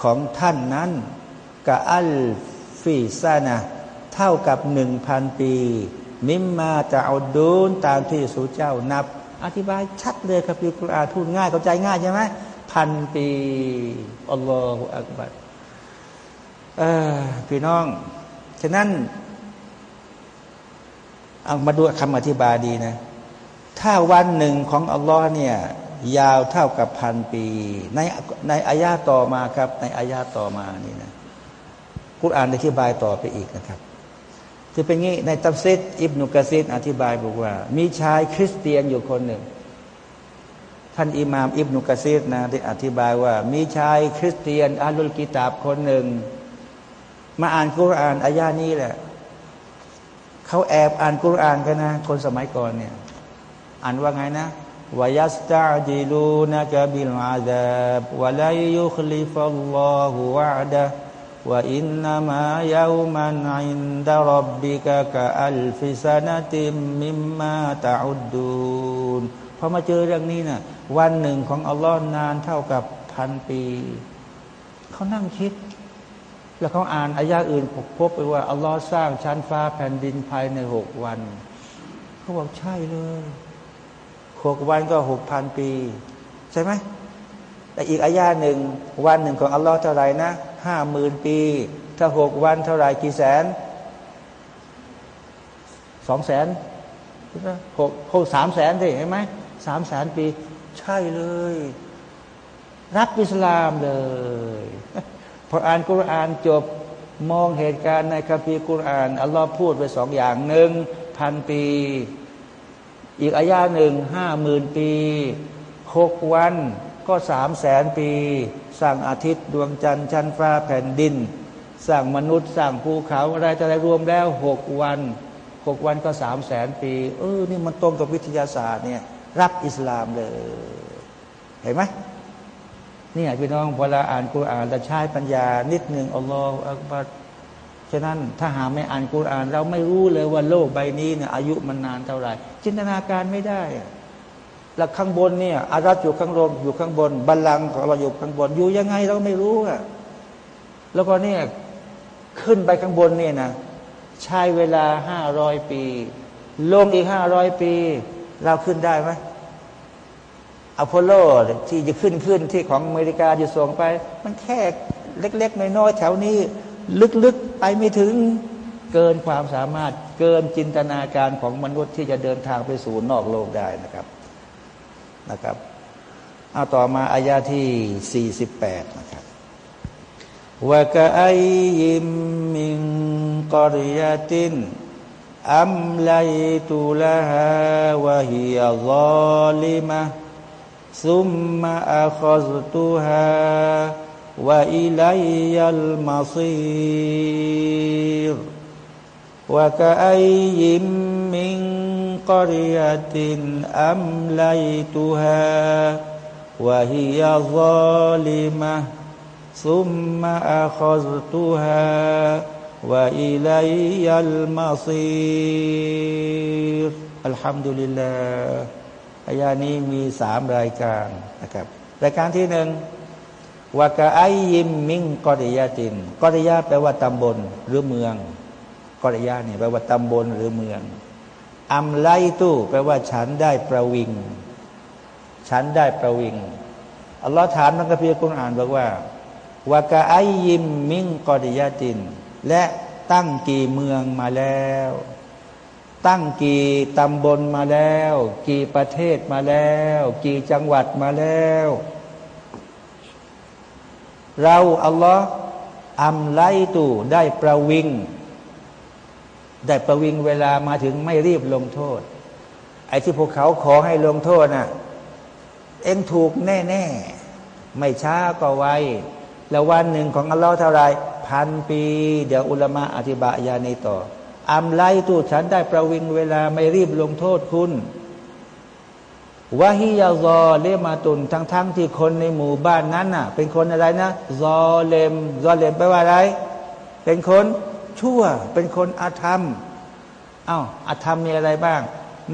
ของท่านนั้นกะอัล ฟีซานะเท่ากับหนึ่งพันปี มิมมาจะเอาดูนตามที่สุเจ้านับ อธิบายชัดเลยครับพี่คุรานพูดง่ายเข้าใจง่ายใช่ไหมพันปีอัลลอฮฺอักบัรพี่น้อง ฉะนั้นเอามาดูคำอธิบายดีนะ ถ้าวันหนึ่งของอัลลอฮ์เนี่ยยาวเท่ากับพันปี ในในอายาต่อมาครับ ในอายาต่อมานี่นะ กุรอานอธิบายต่อไปอีกนะครับจะเป็นงี้ในตัฟซิดอิบนุกะซิดอธิบายบอกว่า มีชายคริสเตียนอยู่คนหนึ่ง ท่านอิหม่ามอิบนุกะซิดนะได้อธิบายว่า มีชายคริสเตียนอาลุลกิตาบคนหนึ่ง มาอ่านกุรอานอายะห์นี้แหละเขาแอบอ่านกุรอานกันนะ คนสมัยก่อนเนี่ย อ่านว่าไงนะويستعجلونك بالعذاب ولن يخلف الله وعده وإن يوما عند ربك كألف سنة مما تعدون พอมาเจอเรื่องนี้นะ่ะวันหนึ่งของอัลลอฮ์นานเท่ากับพันปี เขานั่งคิด แล้วเขาอ่านอายาอื่นพบไปว่าอัลลอฮ์สร้างชั้นฟ้าแผ่นดินภายในหกวัน เขาบอกใช่เลยหกวันก็หกพันปี ใช่ไหมแต่อีกอายาหนึ่งวันหนึ่งของอัลลอฮ์เท่าไรนะ ห้าหมื่นปี ถ้าหกวันเท่าไรกี่แสนสองแสนหกหกสามแสนสิเห็นไหมสามแสนปี ใช่เลย รับอิสลามเลยพออ่านกุรอานจบมองเหตุการณ์ในคัมภีร์กุรอานอัลลอฮ์พูดไปสองอย่างหนึ่งพันปี อีกอายาหนึ่งห้าหมื่นปีหกวัน ก็สามแสนปี สร้างอาทิตย์ดวงจันทร์ชั้นฟ้าแผ่นดิน สร้างมนุษย์สร้างภูเขาอะไรแต่อะไรรวมแล้วหกวันหกวันก็สามแสนปี เออ นี่มันตรงกับวิทยาศาสตร์เนี่ย รับอิสลามเลย เห็นไหมนี่พี่น้องเวลาอ่านกุรอานเราใช้ปัญญา นิดหนึ่งอัลลอฮฺอักบัรฉะนั้นถ้าหาไม่อ่านกุรอาน เราไม่รู้เลยว่าโลกใบนี้เนี่ยอายุมันนานเท่าไหร่ จินตนาการไม่ได้ แล้วข้างบนเนี่ยอารัตอยู่ข้างลงอยู่ข้างบนบัลลังก์ของเราอยู่ข้างบน อยู่ยังไงเราไม่รู้อะแล้วก็เนี่ยขึ้นไปข้างบนเนี่ยนะใช้เวลาห้าร้อยปี ลงอีกห้าร้อยปี เราขึ้นได้ไหมอพอลโลที่จะขึ้นขึ้นที่ของอเมริกาจะส่งไป มันแค่เล็ก ๆ น้อยๆแถวนี้ ลึกๆไปไม่ถึงเกินความสามารถเกินจินตนาการของมนุษย์ที่จะเดินทางไปสู่นอกโลกได้นะครับ นะครับเอาต่อมาอายาที่ 48 นะครับว่ากะไอยิมมิงกอริยาตินอัมไลตุลาฮาวะฮิอัลลิมะซุมมาอัคซตุฮาวะอิไลยยัลมาซีรว่ากะไอยิมมิง قرية أمليتها وهي ظالمة ثم أخذتها وإلي المصير الحمد لله อายานี้มีสามรายการนะครับรายการที่หนึ่งวากาไอยิมมิงกอริยาตินกอริยาแปลว่าตำบลหรือเมืองกอริยาเนี่ยแปลว่าตำบลหรือเมือง อัมไลตู้แปลว่าฉันได้ประวิง ฉันได้ประวิง อัลลอฮ์ถามนักกัะพีกุณอ่านบอกว่าวากาไอยิมมิงกอริยาติน และตั้งกี่เมืองมาแล้ว ตั้งกี่ตำบลมาแล้ว กี่ประเทศมาแล้ว กี่จังหวัดมาแล้ว เราอัลลอฮ์อัมไลตูได้ประวิง ได้ประวิงเวลามาถึงไม่รีบลงโทษ ไอ้ที่พวกเขาขอให้ลงโทษน่ะ เอ็งถูกแน่ๆ ไม่ช้าก็ไวแล้ววันหนึ่งของอัลลอฮ์เท่าไรพันปี เดี๋ยวอุลมะอธิบายานีต่ออัมไลตูฉันได้ประวิงเวลาไม่รีบลงโทษคุณวะฮิยาซอเลมาตุนทั้งๆทที่คนในหมู่บ้านนั้นน่ะ เป็นคนอะไรนะ ซอเลม ซอเลมแปลว่าอะไร เป็นคน ชั่ว เป็นคนอาธรรมอา้าวอาธรรมมีอะไรบ้าง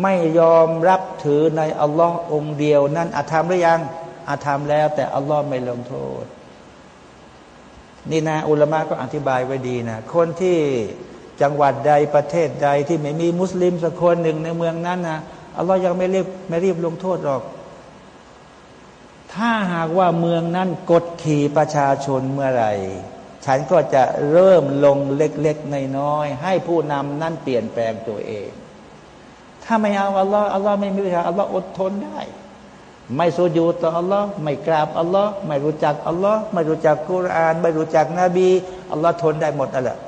ไม่ยอมรับถือในอัลลอฮ์องเดียว นั่นอาธรรมหรือยังอาธรรมแล้ว แต่อัลลอฮ์ไม่ลงโทษ นี่นะอุลามะก็อธิบายไว้ดีนะ คนที่จังหวัดใดประเทศใดที่ไม่มีมุสลิมสักคนหนึ่งในเมืองนั้นนะอัลลอฮ์ยังไม่รีบไม่รีบลงโทษหรอก ถ้าหากว่าเมืองนั้นกดขี่ประชาชนเมื่อไหร่ ฉันก็จะเริ่มลงเล็กๆน้อยๆให้ผู้นำนั่นเปลี่ยนแปลงตัวเอง ถ้าไม่เอาอัลลอฮ์อัลลอฮ์ไม่มีวิชาอัลลอฮ์อดทนได้ ไม่สูญูต่ออัลลอฮ์ไม่กราบอัลลอฮ์ไม่รู้จักอัลลอฮ์ไม่รู้จักกุรอาน ไม่รู้จักนบีอัลลอฮ์ทนได้หมดนั่นแหละ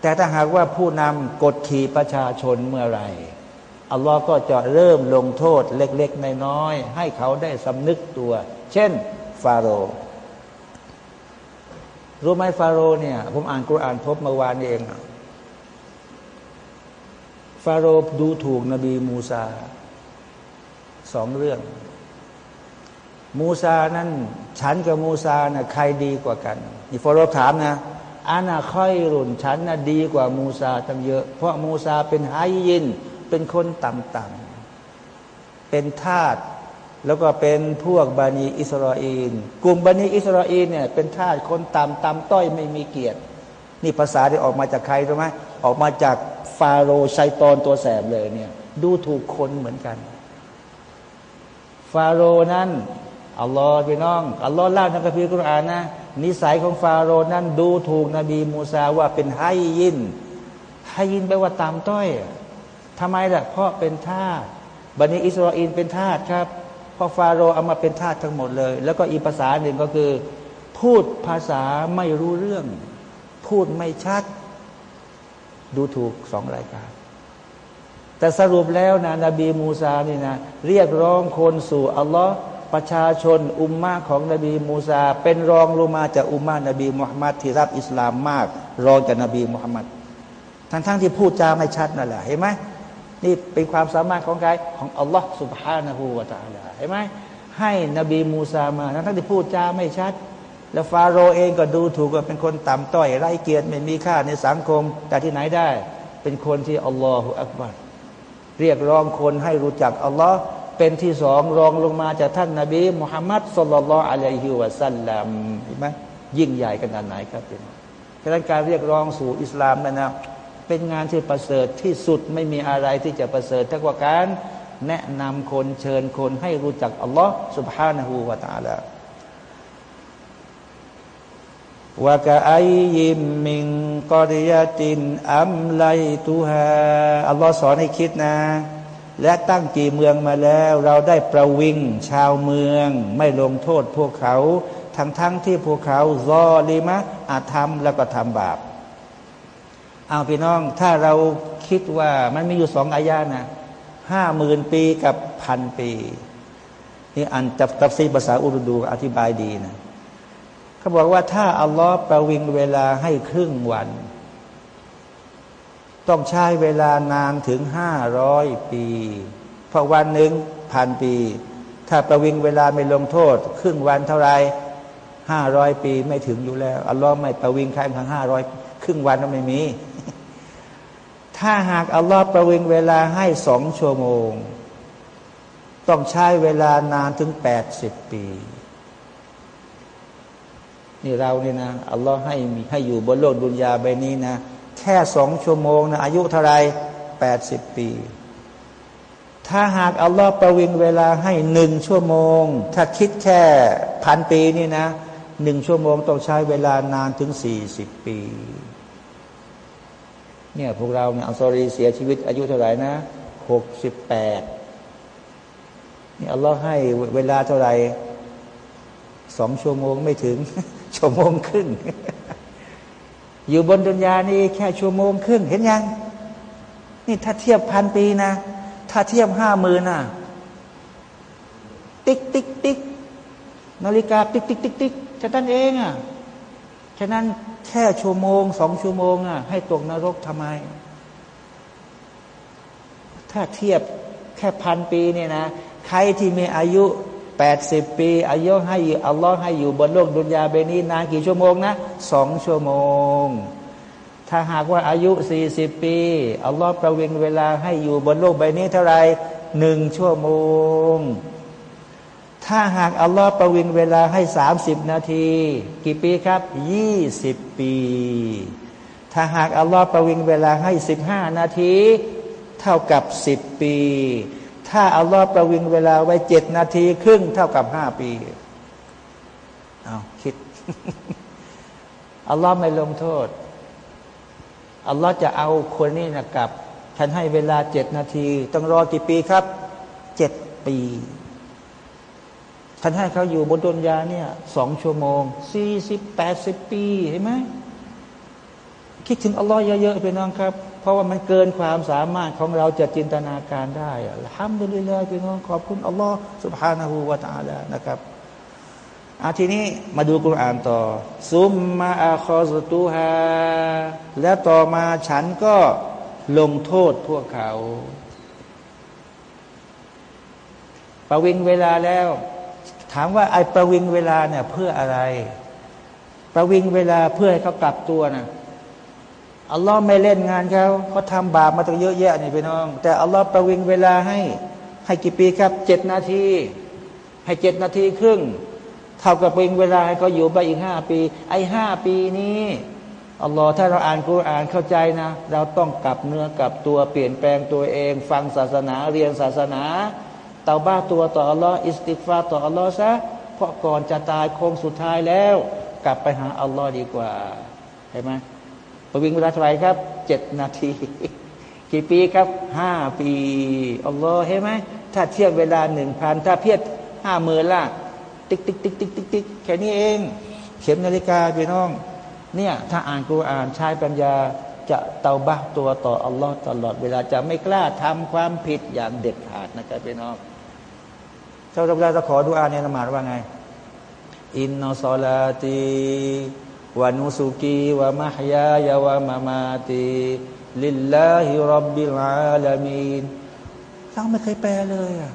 แต่ถ้าหากว่าผู้นำกดขี่ประชาชนเมื่อไรอัลลอฮ์ก็จะเริ่มลงโทษเล็กๆน้อยๆให้เขาได้สำนึกตัว เช่น ฟาโรห์ รู้ไหมฟาโรเนี่ย ผมอ่านกุรอานพบเมื่อวานเองฟาโรดูถูกนบีมูซาสองเรื่อง มูซานั้น ฉันกับมูซานะ่ะใครดีกว่ากันนี่ฟาโรถามนะอาณาค่อยรุ่นฉันนะ่ะดีกว่ามูซาตั้งเยอะ เพราะมูซาเป็นไฮยิน เป็นคนต่ำๆเป็นทาส แล้วก็เป็นพวกบานีอิสราเอลกลุ่มบานีอิสราเอลเนี่ยเป็นทาสคนต่ำต่ำต้อยไม่มีเกียรติ นี่ภาษาที่ออกมาจากใครรู้ไหมออกมาจากฟาโรห์ชัยตอนตัวแสบเลยเนี่ย ดูถูกคนเหมือนกัน ฟาโรห์นั้นอัลลอฮ์พี่น้องอัลลอฮ์เล่าในคัมภีร์กุรอานนะนิสัยของฟาโรห์นั้นดูถูกนบีมูซาว่าเป็นไฮยินไฮยินแปลว่าตามต้อยทำไมล่ะเพราะเป็นทาสบันิอิสราเอลเป็นทาสครับ พอฟาโรห์เอามาเป็นทาสทั้งหมดเลย แล้วก็อีกภาษาหนึ่งก็คือ พูดภาษาไม่รู้เรื่อง พูดไม่ชัด ดูถูกสองรายการ แต่สรุปแล้วนะนบีมูซานี่นะเรียกร้องคนสู่อัลลอฮ์ประชาชนอุมมาของนบีมูซา เป็นรองลงมาจากอุมมานบีมุฮัมมัดที่รับอิสลามมาก รองจากนบีมุฮัมมัดทั้งๆทที่พูดจาไม่ชัดนั่นแหละเห็นไหม นี่เป็นความสามารถของใครของอัลลอฮ์สุบฮานะฮูวาตาลาเห็นไหมให้นบีมูซามาทั้งที่พูดจาไม่ชัด แล้วฟาโรเองก็ดูถูกว่าเป็นคนต่ำต้อยไร้เกียรติไม่มีค่าในสังคม แต่ที่ไหนได้ เป็นคนที่อัลลอฮฺอักบัรเรียกร้องคนให้รู้จักอัลลอฮ์เป็นที่สองรองลงมาจากท่านนาบีมุฮัมมัดสุลลัลอะลัยฮิวะสัลลัมเห็นไหมยิ่งใหญ่ขนาดไหนครับเป็นการเรียกร้องสู่อิสลามนะนะ เป็นงานที่ประเสริฐที่สุดไม่มีอะไรที่จะประเสริฐเท่ากับการแนะนำคนเชิญคนให้รู้จักอัลลอฮ์ سبحانه และ تعالى ว่ากะไอยิมมิงกอริยตินอัมไลตุฮาอัลลอฮ์สอนให้คิดนะ และตั้งกี่เมืองมาแล้ว เราได้ประวิงชาวเมือง ไม่ลงโทษพวกเขา ทั้งทั้งที่พวกเขาซอลีมะอาธรรมแล้วก็ทำบาป เอาพี่น้องถ้าเราคิดว่ามันมีอยู่สองอายานะห้าหมื่นปีกับพันปี นี่อันจับตับซีภาษาอุรดูอธิบายดีนะเขาบอกว่าถ้าอัลลอฮ์ประวิงเวลาให้ครึ่งวัน ต้องใช้เวลานานถึงห้าร้อยปี เพราะวันหนึ่งพันปี ถ้าประวิงเวลาไม่ลงโทษ ครึ่งวันเท่าไรห้าร้อยปีไม่ถึงอยู่แล้ว อัลลอฮ์ไม่ประวิงใครทั้งห้าร้อยครึ่งวันก็ไม่มี ถ้าหากอัลลอฮ์ประวิงเวลาให้สองชั่วโมง ต้องใช้เวลานานถึงแปดสิบปี นี่เราเนี่ยนะอัลลอฮ์ให้มีให้อยู่บนโลกดุนยาใบนี้นะ แค่สองชั่วโมงนะอายุเท่าไรแปดสิบปี ถ้าหากอัลลอฮ์ประวิงเวลาให้หนึ่งชั่วโมง ถ้าคิดแค่พันปีนี่นะหนึ่งชั่วโมงต้องใช้เวลานานถึงสี่สิบปี เนี่ยพวกเราเนี่ยอัลซอรีเสียชีวิตอายุเท่าไหร่นะหกสิบแปดนี่อัลลอฮ์ให้เวลาเท่าไหร่สองชั่วโมงไม่ถึง ชั่วโมงครึ่ง อยู่บนดุนยานี่แค่ชั่วโมงครึ่งเห็นยัง นี่ถ้าเทียบพันปีนะ ถ้าเทียบห้าหมื่นนะติ๊กติ๊กติ๊กนาฬิกาติ๊กติ๊กติ๊กติ๊กแค่นั้นเองอะฉะนั้น แค่ชั่วโมงสองชั่วโมงอะให้ตกนรกทำไม ถ้าเทียบแค่พันปีเนี่ยนะ ใครที่มีอายุแปดสิบปี อายุให้อัลลอฮ์ให้อยู่บนโลกดุนยาเบนี้นานกี่ชั่วโมงนะสองชั่วโมง ถ้าหากว่าอายุสี่สิบปีอัลลอฮ์ประวิงเวลาให้อยู่บนโลกใบนี้เท่าไรหนึ่งชั่วโมง ถ้าหากอัลลอฮ์ประวิงเวลาให้สามสิบนาที กี่ปีครับยี่สิบปี ถ้าหากอัลลอฮ์ประวิงเวลาให้สิบห้านาที เท่ากับสิบปี ถ้าอัลลอฮ์ประวิงเวลาไว้เจ็ดนาทีครึ่ง เท่ากับห้าปีเอาคิดอัลลอฮ์ไม่ลงโทษอัลลอฮ์จะเอาคนนี้นะกับ ฉันให้เวลาเจ็ดนาที ต้องรอกี่ปีครับเจ็ดปี ท่านให้เขาอยู่บนดนยาเนี่ยสองชั่วโมงสี่สิบแปดสิบปีเห็นไหมคิดถึงอัลลอฮ์เยอะๆไปน้องครับ เพราะว่ามันเกินความสามารถของเราจะจินตนาการได้ห้ามดุลิลาพี่น้องขอบคุณอัลลอฮ์สุบฮานาหูวาตาละนะครับอาทีนี้มาดูกุรอ่านต่อ ซุมมาอาคอสตูฮาและต่อมาฉันก็ลงโทษพวกเขา ประวิงเวลาแล้ว ถามว่าไอ้ประวิงเวลาเนี่ยเพื่ออะไร ประวิงเวลาเพื่อให้เขากลับตัวนะอัลลอฮ์ไม่เล่นงานเขาเขาทำบาปมาตั้งเยอะแยะนี่พี่น้อง แต่อัลลอฮ์ประวิงเวลาให้ ให้กี่ปีครับเจ็ดนาที ให้เจ็ดนาทีครึ่ง เท่ากับประวิงเวลาให้เขาอยู่ไปอีกห้าปี ไอ้ห้าปีนี้อัลลอฮ์ถ้าเราอ่านกุรอานเข้าใจนะ เราต้องกลับเนื้อกลับตัวเปลี่ยนแปลงตัวเอง ฟังศาสนาเรียนศาสนา เตาบัตตัวต่ออัลลอฮ์ استغفار ต่ออัลลอฮ์ซะเพราะก่อนจะตายโค้งสุดท้ายแล้ว กลับไปหาอัลลอฮ์ดีกว่าเห็นไหมประวิงเวลาเท่าไรครับเจ็ดนาที กี่ปีครับห้าปีอัลลอฮ์เห็นไหมถ้าเทียบเวลาหนึ่งพันถ้าเทียบห้าหมื่นละติ๊กติ๊กติ๊กติ๊กติ๊กติ๊กแค่นี้เอง เข็มนาฬิกาพี่น้อง เนี่ยถ้าอ่านกุรอานใช้ปัญญาจะเตาบัตตัวต่ออัลลอฮ์ตลอดเวลาจะไม่กล้าทำความผิดอย่างเด็ดขาดนะครับพี่น้อง เจ้าเวลาจะขอดูอาในนมาดว่าไง อินนอซอลาตีวานุสุกีวะมะฮยายาวะมามาติลิลลาฮิรับบิลอาลามีนเราไม่เคยแปลเลยอะ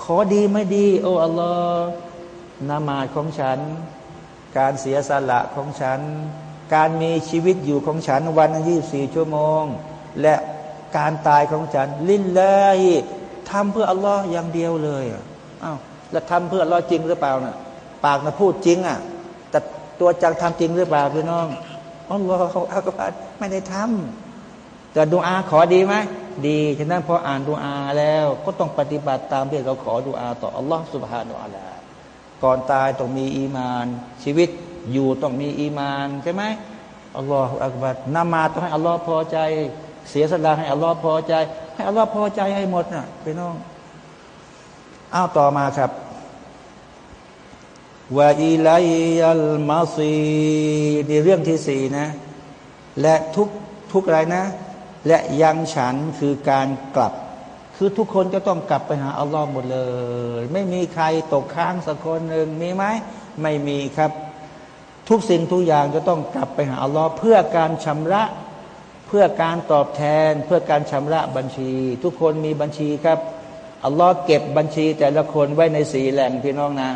ขอดีไม่ดี โอ้อัลลอฮ์นามาดของฉัน การเสียสละของฉัน การมีชีวิตอยู่ของฉันวันยี่สี่ชั่วโมง และการตายของฉัน ลิลลาฮิ ทำเพื่ออัลลอฮ์อย่างเดียวเลยอ้าวแล้วทำเพื่ออัลลอฮ์จริงหรือเปล่านะ่ะปากนะพูดจริงอะ แต่ตัวจังทำจริงหรือเปล่าพี่น้องอัลลอฮฺอักบัรไม่ได้ทำแต่ดูอาขอดีไหมดีฉะนั้นพออ่านดูอาแล้วก็ต้องปฏิบัติตามที่เราขอดูอาต่ออัลลอฮฺสุบฮานุอัลลาก่อนตายต้องมีอีมาน ชีวิตอยู่ต้องมีอีมานใช่ไหมอัลลอฮฺอักบัรนามาต้องให้อัลลอฮฺพอใจ เสียสละให้อัลลอฮฺพอใจ ให้อัลลอฮ์พอใจให้หมดนะพี่น้องอ้าวต่อมาครับว่าอิลัยยัลมาซีนี่เรื่องที่สี่นะ และทุกทุกไรนะ และยังฉันคือการกลับ คือทุกคนจะต้องกลับไปหาอัลลอฮ์หมดเลย ไม่มีใครตกค้างสักคนหนึ่งมีไหมไม่มีครับ ทุกสิ่งทุกอย่างจะต้องกลับไปหาอัลลอฮ์เพื่อการชำระ เพื่อการตอบแทนเพื่อการชำระบัญชี ทุกคนมีบัญชีครับอัลลอฮ์เก็บบัญชีแต่ละคนไว้ในสีแหล่งพี่น้องนะ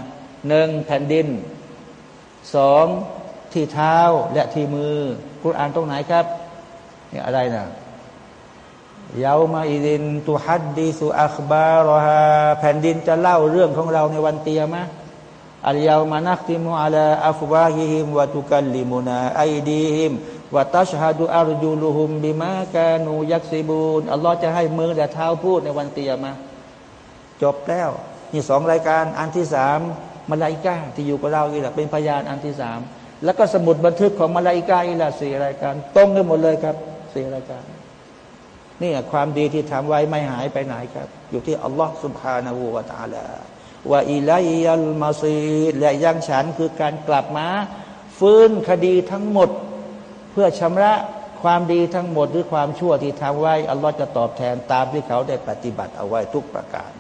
หนึ่งแผ่นดินสองที่เท้าและที่มือกุรอานตรงไหนครับนี่อะไรนะยาวมาอิดินตุฮัดดีสุอัคบารฮาแผ่นดินจะเล่าเรื่องของเราในวันเตียมะอัลยาวมานักติมุอัลาอัฟวาฮิฮิมวะตุกัลลิมุนาไอดีฮิม วัตชฮาดูอารุยูลูฮุมบิมากานูยักษีบูนอัลลอฮ์จะให้มือและเท้าพูดในวันเตียมา จบแล้วนี่สองรายการอันที่สามมาลายกาที่อยู่กับเราอีกละเป็นพยานอันที่สามแล้วก็สมุดบันทึกของมาลายกาอีกละสี่รายการตรงกันหมดเลยครับสี่รายการนี่ความดีที่ทำไว้ไม่หายไปไหนครับ อยู่ที่อัลลอฮ์สุบฮานาหูวะตาลาว่าอิลัยยัลมาซีและยังฉันคือการกลับมา ฟื้นคดีทั้งหมด เพื่อชำระความดีทั้งหมดหรือความชั่วที่ทำไว้ อัลลอฮ์จะตอบแทนตามที่เขาได้ปฏิบัติเอาไว้ทุกประการ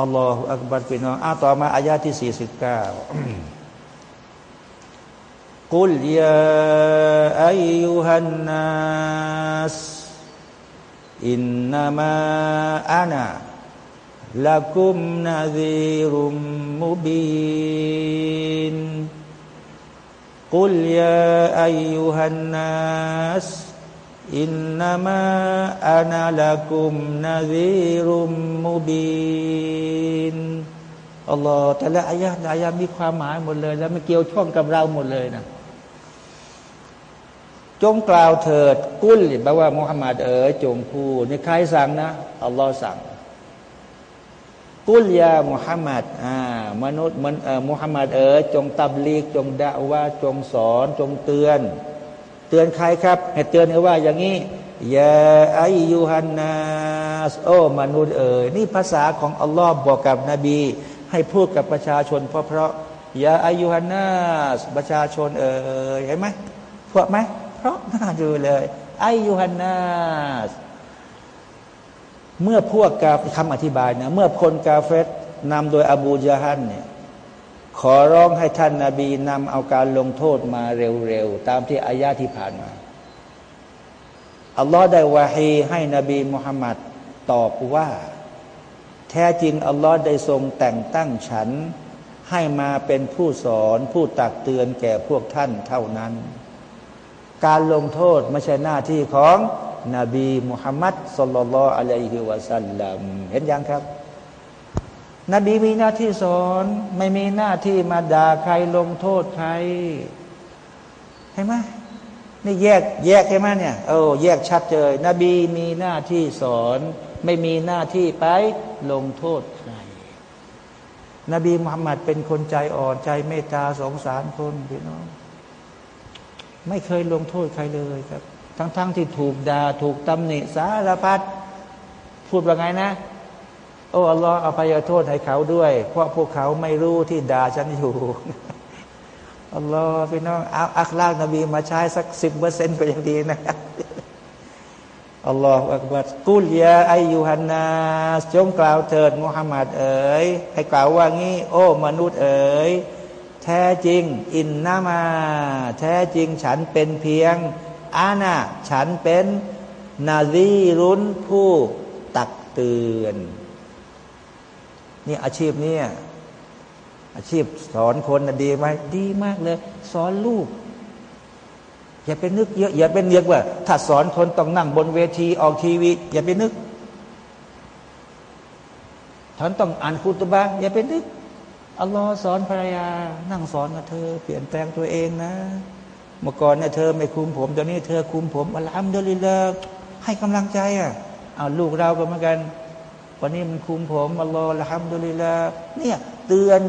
อัลลอฮฺอักบัรพี่น้องอ่าต่อมาอายาที่สี่สิบเก้ากุลยาอายุฮันนัสอินนามาอานาลักุมนาซีรุมมุบิน กุลยาอายุฮันนัสอินนามาอานาลักุมนาซีรุมมุบินอัลลอฮ์แต่ละอายะอายะมีความหมายหมดเลย แล้วไม่เกี่ยวช่องกับเราหมดเลยนะจงกล่าวเถิด กุลแปลว่ามุฮัมมัดเอ๋ยจงพูดนี่ใครสั่งนะอัลลอฮ์สั่ง กุลยามุฮัมมัดอ่ามนุษย์มันเอ่อมุฮัมมัดเอ๋ยจงตับลีกจงด่าว่าจงสอนจงเตือน เตือนใครครับ ให้เตือนว่าอย่างนี้ยาอายุฮันนาสโอ้มนุษย์เอ๋ยนี่ภาษาของอัลลอฮ์บอกกับนบี ให้พูดกับประชาชน เพราะเพราะยาอายุฮันนาสประชาชนเอ๋ยเห็นไหมพวกไหมเพราะน่าดูเลยอายุฮันนาส เมื่อพวกกาคำอธิบายนะเมื่อคนกาเฟตนำโดยอบูจาฮันเนี่ยขอร้องให้ท่านนาบีนำเอาการลงโทษมาเร็วๆ ตามที่อายาที่ผ่านมา อัลลอฮ์ได้วาฮีให้นบีมุฮัมมัดตอบว่า แท้จริงอัลลอฮ์ได้ทรงแต่งตั้งฉัน ให้มาเป็นผู้สอนผู้ตักเตือนแก่พวกท่านเท่านั้น การลงโทษไม่ใช่หน้าที่ของ นบีมุฮัมมัดสลลัลอะลัยฮิวะสัลลัมเห็นยังครับ นบีมีหน้าที่สอน ไม่มีหน้าที่มาด่าใครลงโทษใครเห็นไหมนี่แยกแยกใช่ไหมเนี่ยโอ้แยกชัดเลยนบีมีหน้าที่สอน ไม่มีหน้าที่ไปลงโทษใคร นบีมุฮัมมัดเป็นคนใจอ่อนใจเมตตาสงสารคนพี่น้องไม่เคยลงโทษใครเลยครับ ทั้งๆทที่ถูกดา่าถูกตำหนิสารพัดพูดว่าไงนะ โอ้อัลลอฮ์อภัยโทษให้เขาด้วย เพราะพวกเขาไม่รู้ที่ด่าฉันอยู่อัลลอฮ์พี่น้องเอาอัคลากนบีมาใช้สักสิบเปอร์เซ็นต์ก็ยังดีนะอัลลอฮฺอักบัดกุลยาอายุฮันนาจงกล่าวเถิดมุฮัมมัดเอ๋ยให้กล่าวว่างี้ โอ้ มนุษย์เอ๋ยแท้จริง อินนามา แท้จริงฉันเป็นเพียง อาณาฉันเป็นนาซีรุนผู้ตักเตือนนี่อาชีพนี้อาชีพสอนคนนะดีไหมดีมากเลย สอนลูก อย่าไปนึกเยอะอย่าไปนึกว่า ถ้าสอนคนต้องนั่งบนเวทีออกทีวี อย่าไปนึกท่านต้องอ่านคุตบะอย่าไปนึกอัลลอฮ์สอนภรรยา นั่งสอนกับเธอ เปลี่ยนแปลงตัวเองนะ เมื่อก่อนเนี่ยเธอไม่คุมผมตอนนี้เธอคุมผมอัลฮัมดุลิลละให้กำลังใจอะเอาลูกเราก็เหมือนกัน วันนี้มันคุมผมอัลลอฮฺลฮัมดุลิลละเนี่ยเตือน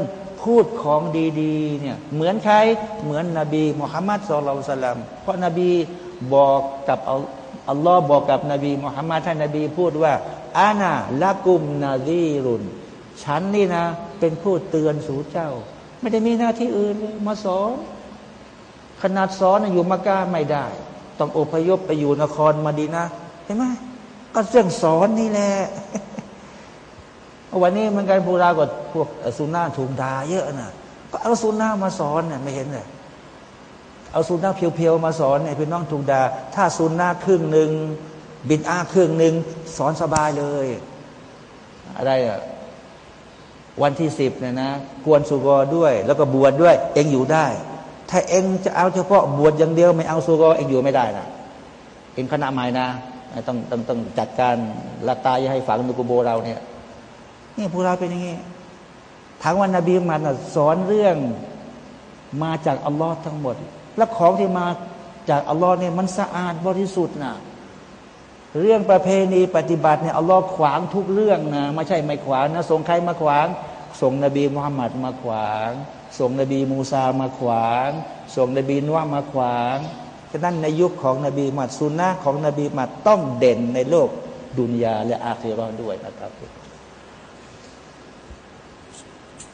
พูดของดีๆเนี่ยเหมือนใครเหมือนนบีมุฮัมมัดสุลลัลสลัมเพราะนบีบอกกับเอาอัลลอฮ์บอกกับนบีมุฮัมมัดท่านนบีพูดว่าอานาละกุมนาดีรุนฉันนี่นะ เป็นผู้เตือนสู่เจ้า ไม่ได้มีหน้าที่อื่นมาสอน ขนาดสอนอยู่มักกะไม่ได้ ต้องอพยพไปอยู่นครมาดีนะเห็นไหมก็เรื่องสอนนี่แหละวันนี้มันกันพูรากับพวกสุนาถูกด่าเยอะนะก็เอาสุนามาสอนเนี่ยไม่เห็นเลยเอาสุนาเพียวๆมาสอนเนี่ยพี่น้องถูกด่าถ้าสุนาครึ่งหนึ่งบินอาครึ่งหนึ่งสอนสบายเลย อะไรอะวันที่สิบเนี่ยนะ กวนสุกรด้วย แล้วก็บวชดด้วย เองอยู่ได้ ถ้าเองจะเอาเฉพาะบวชอย่างเดียว ไม่เอาสุกรเองอยู่ไม่ได้นะเองคณะใหม่นะต้องต้องต้องจัดการละตายให้ฝังนุกโบเราเนี่ยนี่พวกเราเป็นอย่างนี้ทางวันนบีมันสอนเรื่องมาจากอัลลอฮ์ทั้งหมด และของที่มาจากอัลลอฮ์เนี่ยมันสะอาดบริสุทธิ์นะเรื่องประเพณีปฏิบัติเนี่ยอัลลอฮ์ขวางทุกเรื่องนะไม่ใช่ไม่ขวางนะส่งใครมาขวาง ส่งนบีมุฮัมมัดมาขวาง ส่งนบีมูซามาขวาง ส่งนบีนวามาขวางฉะนั้นในยุคของนบีมัดซุนนะของนบีมัดต้องเด่นในโลกดุนยาและอาคีรอนด้วยนะครับ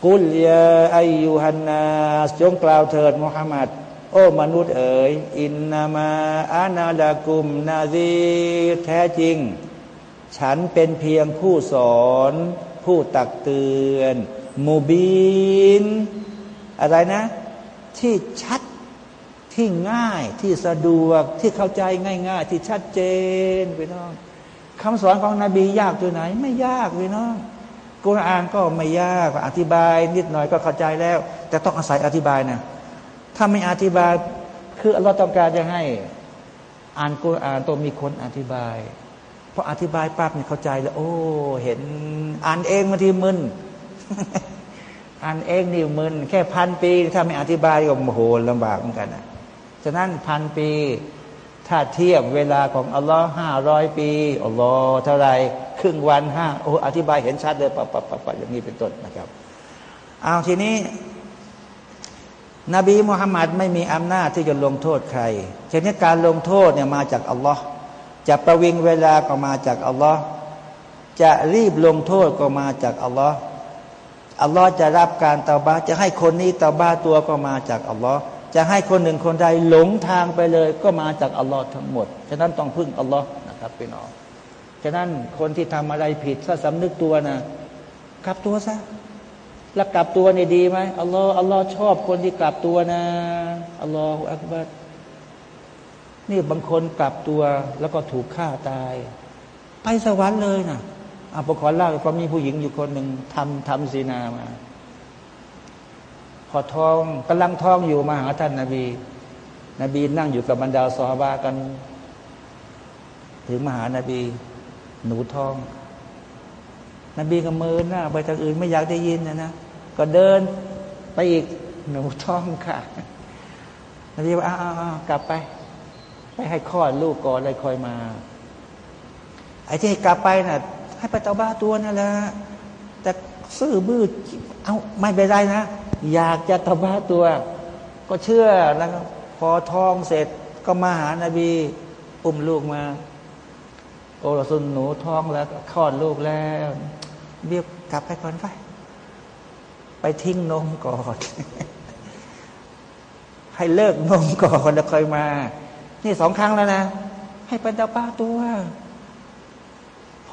กุลยาอายุฮันนาจงกล่าวเถิดมุฮัมมัดโอ้มนุษย์เอ๋ยอินนามาอานาดากุมนาซีแท้จริง ฉันเป็นเพียงผู้สอน ผู้ตักเตือน มูบิน อะไรนะ ที่ชัดที่ง่ายที่สะดวกที่เข้าใจง่าย ๆ ที่ชัดเจนพี่น้องคำสอนของนบียากตัวไหน ไม่ยากพี่น้องกุรอานก็ไม่ยากอธิบาย นิดหน่อยก็เข้าใจแล้ว แต่ต้องอาศัยอธิบายนะถ้าไม่อธิบายคือเราต้องการจะให้อ่านกุรอานต้องมีคนอธิบายพออธิบายปั๊บเนี่ยเข้าใจแล้ว โอ้ เห็นอ่านเองบาทีมึน อ่านเองนี่มึนแค่พันปี ถ้าไม่อธิบายก็โมโหลำบากเหมือนกันนะฉะนั้นพันปี ถ้าเทียบเวลาของอัลลอฮ์ห้าร้อยปีอัลลอฮ์เท่าไรครึ่งวันห้าโอ้อธิบายเห็นชัดเลยปะปะปะปะอย่างนี้เป็นต้นนะครับเอาทีนี้ นบีมุฮัมมัดไม่มีอำนาจที่จะลงโทษใครฉะนั้นการลงโทษเนี่ยมาจากอัลลอฮ์จะประวิงเวลาก็มาจากอัลลอฮ์จะรีบลงโทษก็มาจากอัลลอฮ์ อัลลอฮ์จะรับการเตาบาจะให้คนนี้เตาบาตัวก็มาจากอัลลอฮ์จะให้คนหนึ่งคนใดหลงทางไปเลยก็มาจากอัลลอฮ์ทั้งหมด ฉะนั้นต้องพึ่งอัลลอฮ์นะครับพี่น้องฉะนั้นคนที่ทำอะไรผิดถ้าสำนึกตัวนะกลับตัวซะแล้วกลับตัวนี่ดีไหมอัลลอฮ์อัลลอฮ์ชอบคนที่กลับตัวนะอัลลอฮฺอักบัดนี่บางคนกลับตัวแล้วก็ถูกฆ่าตาย ไปสวรรค์เลยนะ อะผมขอเล่าก็มีผู้หญิงอยู่คนหนึ่งทำทำซีนามา พอท้องกำลังท้องอยู่มาหาท่านนาบี นบีนั่งอยู่กับบรรดาสฮาบากัน ถึงมาหานาบี หนูท้อง นบีก็มือหน้าไปทางอื่นไม่อยากได้ยินนะนะก็เดินไปอีกหนูท้องค่ะ นบีว่าอ้าวกลับไป ไปให้คลอดลูกก่อนเลยคอยมา ไอ้ที่กลับไปนะ่ะ ให้ไปเตาบ้าตัวนั่นแหละแต่ซื่อบื้อเอาไม่ไปได้นะ อยากจะเตาบะตัว ก็เชื่อแล้วพอท้องเสร็จก็มาหานาบีอุ้มลูกมา โอรสุนหนูท้องแล้วคลอดลูกแล้วเบียบกลับไปก่อนไปไปทิ้งนมก่อนให้เลิกนมก่อนแล้วค่อยมา นี่สองครั้งแล้วนะ ให้เป็นตาป้าตัว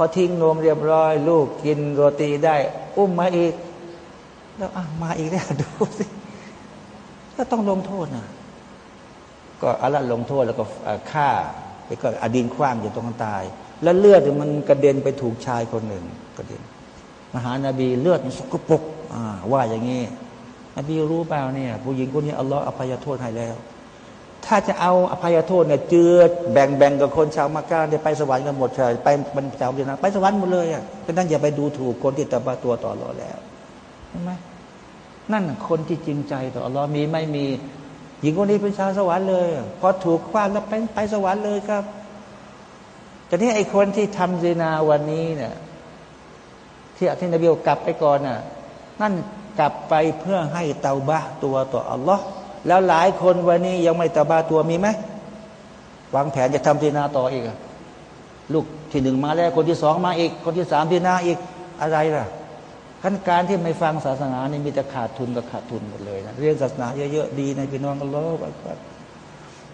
พอทิ้งนมเรียบร้อย ลูกกินโรตีได้ อุ้มมาอีก แล้วมาอีกแล้วดูสิก็ต้องลงโทษนะก็อัลลอฮ์ลงโทษแล้วก็ฆ่าไปก็อดินคว้างอยู่ตรงตาย แล้วเลือดมันกระเด็นไปถูกชายคนหนึ่งกระเด็นมหานาบีเลือดมันสกปรกว่าอย่างนี้นบีรู้เปล่าเนี่ย ผู้หญิงคนนี้อัลลอฮ์อภัยโทษให้แล้ว ถ้าจะเอาอภัยโทษเนี่ยเจือแบ่งแบ่งกับคนชาวมักกะได้ไปสวรรค์กันหมดเลยไปบรรชาวเดียนะไปสวรรค์หมดเลยอะก็นั่นอย่าไปดูถูกคนที่ตบะตัวต่อรอแล้วใช่ไหมนั่นคนที่จริงใจต่ออัลลอมีไม่มี หญิงคนนี้เป็นชาวสวรรค์เลยพอถูกคว้างแล้วไปไปสวรรค์เลยครับแต่นี้ไอ้คนที่ทำซีนาวันนี้เนี่ยที่อธินบีกลับไปก่อนน่ะนั่นกลับไปเพื่อให้เตาบ้าตัวต่ออัลลอฮ์ แล้วหลายคนวันนี้ยังไม่ตาบ้าตัวมีไหมวางแผนจะทำซีนาต่ออีกลูกที่หนึ่งมาแล้วคนที่สองมาอีก คนที่สามทีนาอีกอะไรล่ะขั้นการที่ไม่ฟังศาสนานี่มีแต่ขาดทุนกับขาดทุนหมดเลยนะเรียนศาสนาเยอะๆดีในพี่น้องกันโลก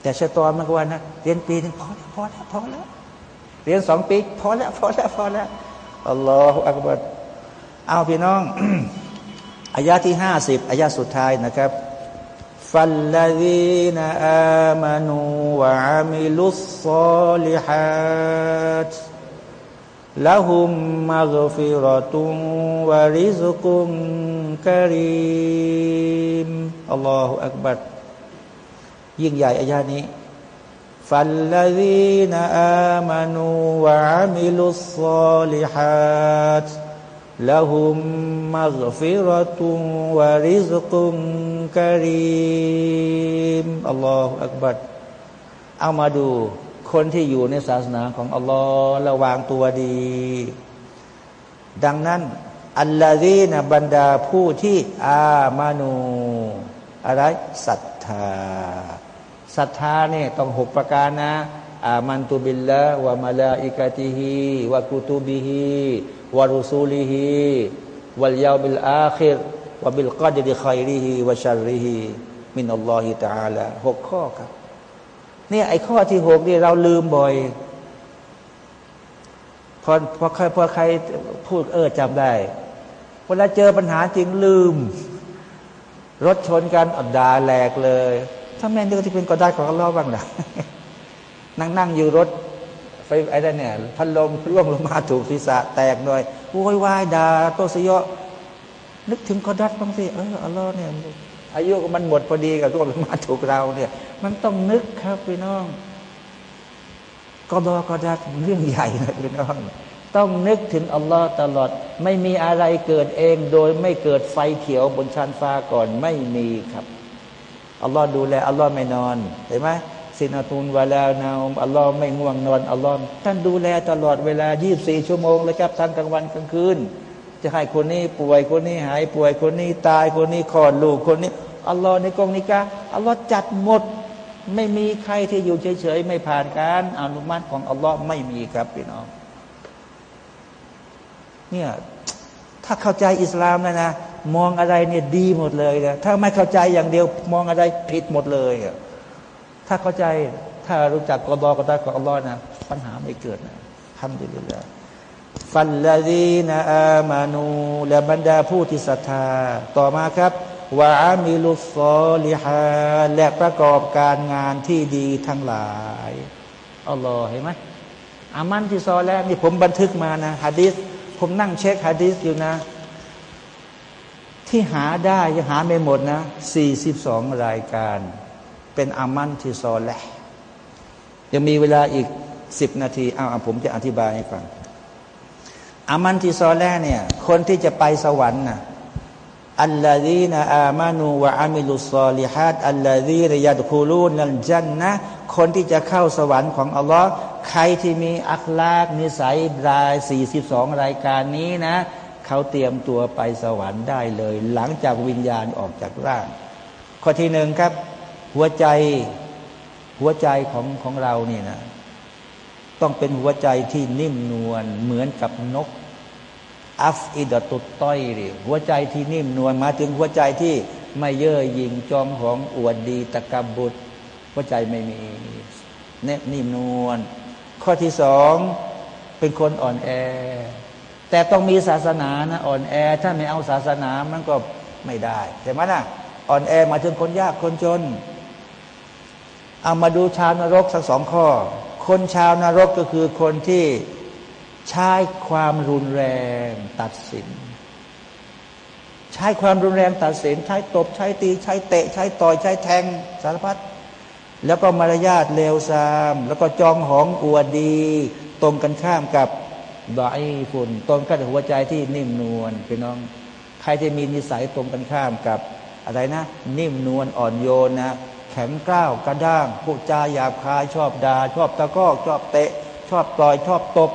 แต่ชะตอนมันก็ว่านะเรียนปีนึงพอแล้วพอแล้วพอแล้วเรียนสองปีพอแล้วพอแล้วพอแล้วอัลลอฮฺอักบัรเอาพี่น้องอายาที่ห้าสิบอายาสุดท้ายนะครับ فالذين آمنوا وعملوا الصالحات لهم مغفرة ورزق كريم الله أكبر ยิ่งใหญ่อายานี้ فالذين آمنوا وعملوا الصالحات ละหุมมักฟิรตุงวาริสตุมกรีมอัลลอฮฺอักบัดเอามาดูคนที่อยู่ในศาสนาของอัลลอฮ์ระวางตัวดี ดังนั้น อัลลอฮีนะบรรดาผู้ที่อามานู อะไรศรัทธาศรัทธาเนี่ยต้องหกประการนะ อามันตุบิลละวะมาลาอิกาติฮีวะกุตุบิฮี วรุซูลิฮีวัลยาบิลอาคิรวบิลกอดดิขัยริฮีวะชัรริฮีมินอัลลอฮิตาลาหกข้อครับเนี่ยไอ้ข้อที่หกนี่เราลืมบ่อยพอพอใครพอใครพูดเออจำได้เวลาเจอปัญหาจริงลืม รถชนกันอัดดาแหลกเลย ถ้าแม่นึกที่เป็นก็ได้ของเราบ้างนะนั่งนั่งอยู่รถ ไฟไอ้นั่นเนี่ยพัดลมร่วงลงมาถูกศีรษะแตกหน่อยโวยวายด่าโตสยะนึกถึงกอดัดบ้างสิเอออัลลอฮ์เนี่ยอายุมันหมดพอดีกับร่วงลงมาถูกเราเนี่ย มันต้องนึกครับพี่น้องกอดอกอดัดเรื่องใหญ่นะพี่น้องต้องนึกถึงอัลลอฮ์ตลอด ไม่มีอะไรเกิดเอง โดยไม่เกิดไฟเขียวบนชั้นฟ้าก่อนไม่มีครับอัลลอฮ์ดูแลอัลลอฮ์ไม่นอนเห็นไหม สินาตูนวาลานาอัลลอฮ์ไม่ง่วงนอนอัลลอฮ์ท่านดูแลตลอดเวลา 24 ชั่วโมงเลยครับทั้งกลางวันกลางคืน จะให้คนนี้ป่วยคนนี้หายป่วยคนนี้ตายคนนี้คลอดลูกคนนี้อัลลอฮ์ในกองนิกาอัลลอฮ์จัดหมด ไม่มีใครที่อยู่เฉยๆไม่ผ่านการอนุมัติของอัลลอฮ์ไม่มีครับพี่น้องเนี่ยถ้าเข้าใจอิสลามนะนะมองอะไรเนี่ยดีหมดเลยนะถ้าไม่เข้าใจอย่างเดียว มองอะไรผิดหมดเลยอะ ถ้าเข้าใจถ้ารู้จักกอดอกอตาของอัลลอฮ์นะปัญหาไม่เกิดนะทำดีเลยฟันละดีนะอามานูและบรรดาผู้ที่ศรัทธา ต่อมาครับวาอามิลุสซอลิฮาและประกอบการงานที่ดีทั้งหลายอัลลอฮ์เห็นไหมอามันที่ซอแล้วนี่ผมบันทึกมานะฮะดิษผมนั่งเช็คฮะดิษอยู่นะ ที่หาได้ยังหาไม่หมดนะสี่สิบสองรายการ เป็นอามันที่ซอแลยังมีเวลาอีกสิบนาทีเอาผมจะอธิบายให้ฟังอามันที่ซอแลเนี่ย คนที่จะไปสวรรค์นะอัลลอฮีนอามานูวะอามิลุสซอลิฮัดอัลลอฮีรยัดคูลูนัลจันนะคนที่จะเข้าสวรรค์ของอัลลอฮ์ใครที่มีอัคลากนิสัยรายสี่สิบสองรายการนี้นะเขาเตรียมตัวไปสวรรค์ได้เลย หลังจากวิญญาณออกจากร่าง ข้อที่หนึ่งครับ หัวใจหัวใจของของเรานี่นะต้องเป็นหัวใจที่นิ่มนวลเหมือนกับนก อัฟอิดตุตต้อยดิหัวใจที่นิ่มนวลมาถึงหัวใจที่ไม่เย่อหยิ่งจองของอวดดีตะกบบุตรหัวใจไม่มีเน่นิ่มนวลข้อที่สองเป็นคนอ่อนแอ แต่ต้องมีศาสนานะอ่อนแอ ถ้าไม่เอาศาสนามันก็ไม่ได้ใช่ไหมนะอ่อนแอมาถึงคนยากคนจน เอามาดูชาวนรกสักสองข้อ คนชาวนรกก็คือคนที่ใช้ความรุนแรงตัดสิน ใช้ความรุนแรงตัดสิน ใช้ตบใช้ตี ใช้เตะ ใช้ต่อยใช้แทงสารพัดแล้วก็มารยาทเลวทราม แล้วก็จองหองอวดดี ตรงกันข้ามกับดอยฝุ่นตรงกับหัวใจที่นิ่มนวลพี่น้อง ใครที่มีนิสัยตรงกันข้ามกับอะไรนะ นิ่มนวลอ่อนโยนนะ แข็งกร้าวกระด้างพูดจาหยาบคายชอบดา่าชอบตะกอกชอบเตะ ชอบต่อยชอบตบ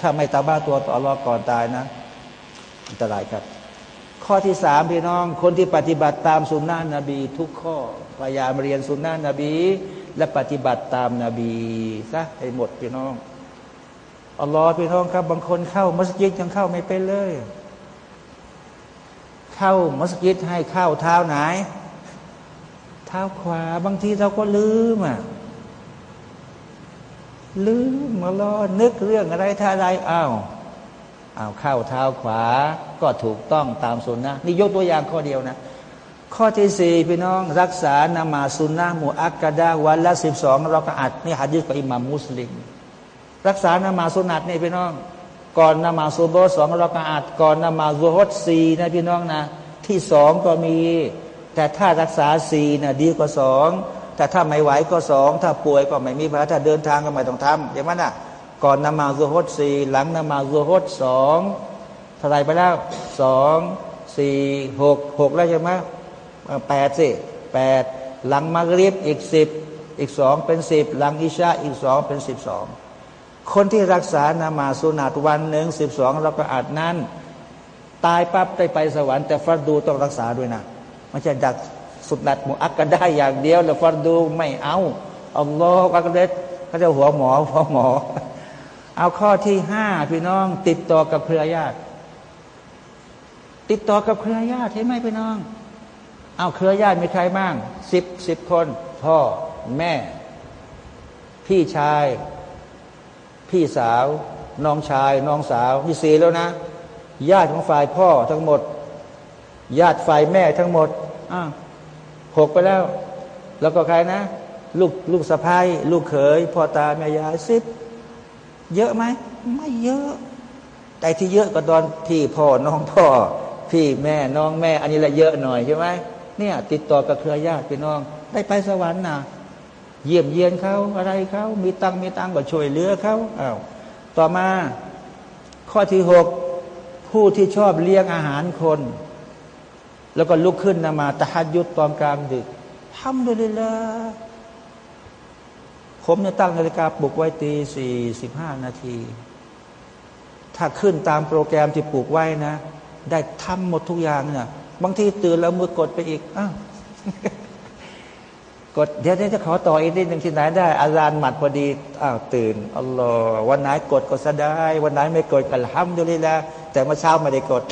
ถ้าไม่ตาบ้าตัวต่อรอก่อนตายนะอันตรายครับ ข้อที่สามพี่น้องคนที่ปฏิบัติตามสุนนะนบี ทุกข้อพยายามเรียนสุนนะนบี และปฏิบัติตามนาบีซะให้หมดพี่น้องอัลลอฮ์พี่น้องครับ บางคนเข้ามัสยิดยังเข้าไม่เป็นเลย เข้ามัสยิดให้เข้าเท้าไหน เท้าขวา บางทีเราก็ลืมอะลืมมาลอนึกเรื่องอะไรท่าไรอ้าวอ้าวเข้าเท้าขวา ก็ถูกต้องตามสุนนะนี่ยกตัวอย่างข้อเดียวนะ ข้อที่สี่พี่น้องรักษานามาสุนนะมูอักกะดาวันละสิบสองเราก็อัดนี่หัดยึดกับอิหม่ามมุสลิม รักษานามาสุนัตนี่พี่น้อง ก่อนนามาซูโบสองเราก็อัดก่อนนามาซูฮดสี่นะพี่น้องนะ ที่สองก็มี แต่ถ้ารักษาสี่นะดีกว่าสองแต่ถ้าไม่ไหวก็สองถ้าป่วยก็ไม่มีพระถ้าเดินทางก็ไม่ต้องทำอย่างนั้นอะ ก่อนนมาซูฮดสี่หลังนมาซูฮดสองเท่าไรไปแล้วสองสี่หกหกแล้วใช่ไหมแปดสิแปดหลังมักริบอีกสิบอีกสองเป็นสิบหลังอิชาอีกสองเป็นสิบสองคนที่รักษานามาสุนัตวันหนึ่งสิบสองเราก็อาจนั้น ตายปั๊บได้ไปสวรรค์แต่ฟัดดูต้องรักษาด้วยนะ ม่ใช่ดักสุดนัตมุอักก็ได้อย่างเดียวแล้วฟัดดูไม่เอาอัลลอฮฺอักเดชเขาจะหัวหมอหัวหมอ เอาข้อที่ห้าพี่น้อง ติดต่อกับเครือญาติ ติดต่อกับเครือญาติใช่ไหมพี่น้อง เอาเครือญาติมีใครบ้างสิบสิบคน พ่อแม่ พี่ชาย พี่สาว น้องชาย น้องสาวมีสี่แล้วนะ ญาติของฝ่ายพ่อทั้งหมด ญาติฝ่ายแม่ทั้งหมดอ้าหกไปแล้ว แล้วก็ใครนะ ลูกลูกสะพ้ายลูกเขยพ่อตาแม่ยายสิบเยอะไหมไม่เยอะ แต่ที่เยอะก็ตอนพี่พ่อน้องพ่อ พี่แม่น้องแม่ อันนี้แหละเยอะหน่อยใช่ไหมเนี่ย ติดต่อกับเครือญาติพี่น้อง ได้ไปสวรรค์นะเยี่ยมเยียนเขาอะไรเขามีตังมีตังก็ช่วยเหลือเขาอา้าวต่อมาข้อที่หกผู้ที่ชอบเลี้ยงอาหารคน แล้วก็ลุกขึ้นนมาตะฮัดยุดตอนกลางดึกทำด้วยเลยละผมเนี่ยตั้งนาฬิกาปลุกไว้ตีสี่สิบห้านาที ถ้าขึ้นตามโปรแกรมที่ปลุกไว้นะ ได้ทำหมดทุกอย่างเนี่ยบางทีตื่นแล้วมือกดไปอีกอ้าวกดเดี๋ยวจะขอต่ออีกนิดหนึ่งที่ไหนได้ อาจารย์หมัดพอดีอ้าวตื่นอัลลอฮ์วันไหนกดก็สได้วันไหนไม่กดก็ทำดูเลยละแต่เมื่อเช้าไม่ได้กด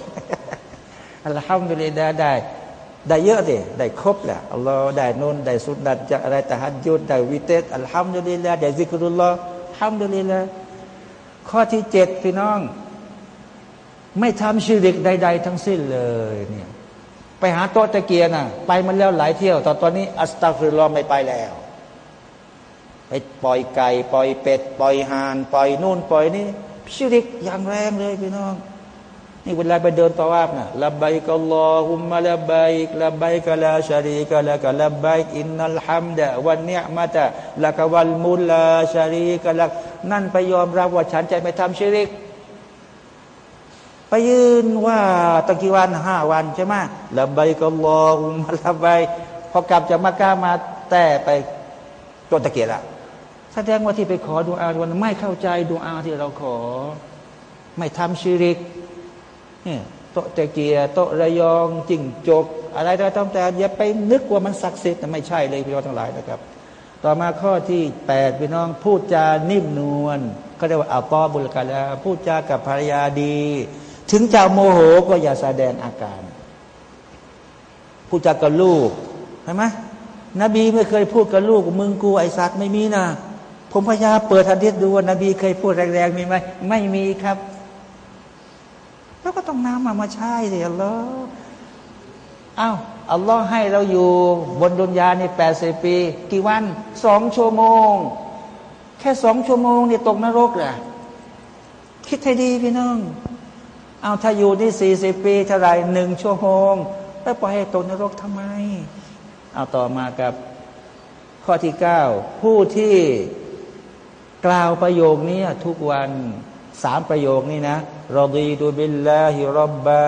อัลฮัมดุลิลาได้ ได้เยอะดิได้ครบแหละอัลลอฮ์ได้นุนได้สุดดัดจากอะไรแต่ฮัดยุดได้วิเตสอัลฮัมดุลิลาได้ซิกรุลลอฮ์ฮัมดุลิลาข้อที่เจ็ดพี่น้อง ไม่ทำชีริกใด ๆ ทั้งสิ้นเลยเนี่ยไปหาโต๊ะตะเกียน่ะ ไปมันแล้วหลายเที่ยวตอนตอนนี้ อัสตัฟิรลอไม่ไปแล้วไปปล่อยไก่ ปล่อยเป็ด ปล่อยห่าน ปล่อยนู่น ปล่อยนี่ชิริกอย่างแรงเลยพี่น้อง นี่เวลาไปเดินตอวาบนะละบายกัลลอฮุมะละบายละบายกะลาชารีกะละกะละบายอินนัลฮัมดะวันเนียมะตะละกะวัลมุลลาชารีกะละนั่นไปยอมรับว่าฉันจะไม่ทำชิริก ไปยืนว่าตะกี้วันห้าวันใช่ไหมละบายกัลลอฮุมะละบายพอกลับจากมักกะมาแต่ไปโดนตะเกียละแสดงว่าที่ไปขอดูอาวันไม่เข้าใจดูอาที่เราขอ ไม่ทำชิริก เนี่ยโตตะเกียโต๊ะระยองจิ่งจก อะไรต้องแต่อย่าไปนึกว่ามันศักดิ์สิทธิ์ไม่ใช่เลยพี่น้องทั้งหลายนะครับ ต่อมาข้อที่แปดพี่น้องพูดจานิ่มนวลก็เรียกว่าอัลตอบุลกาลาพูดจากับภรรยาดี ถึงจะโมโหก็อย่าแสดงอาการพูดจากับลูกใช่ไหมนบีไม่เคยพูดกับลูก มึงกูไอสัตว์ไม่มีนะผมพยายามเปิดทันทีดูว่า นบีเคยพูดแรงๆมีไหมไม่มีครับ แล้วก็ต้องนำมามาใช้สิอัลลอฮ์อ้าวอัลลอฮ์ให้เราอยู่บนดุนยาในแปดสิบปี กี่วันสองชั่วโมง แค่สองชั่วโมงนี่ตกนรกเหรอคิดให้ดีพี่น้องเอาถ้าอยู่ที่สี่สิบปีเท่าไรหนึ่งชั่วโมง แล้วปล่อยให้ตกนรกทำไม เอาต่อมากับข้อที่เก้าผู้ที่กล่าวประโยคนี้ทุกวัน สามประโยคนี้นะรดีตุบิลลาฮิรับบา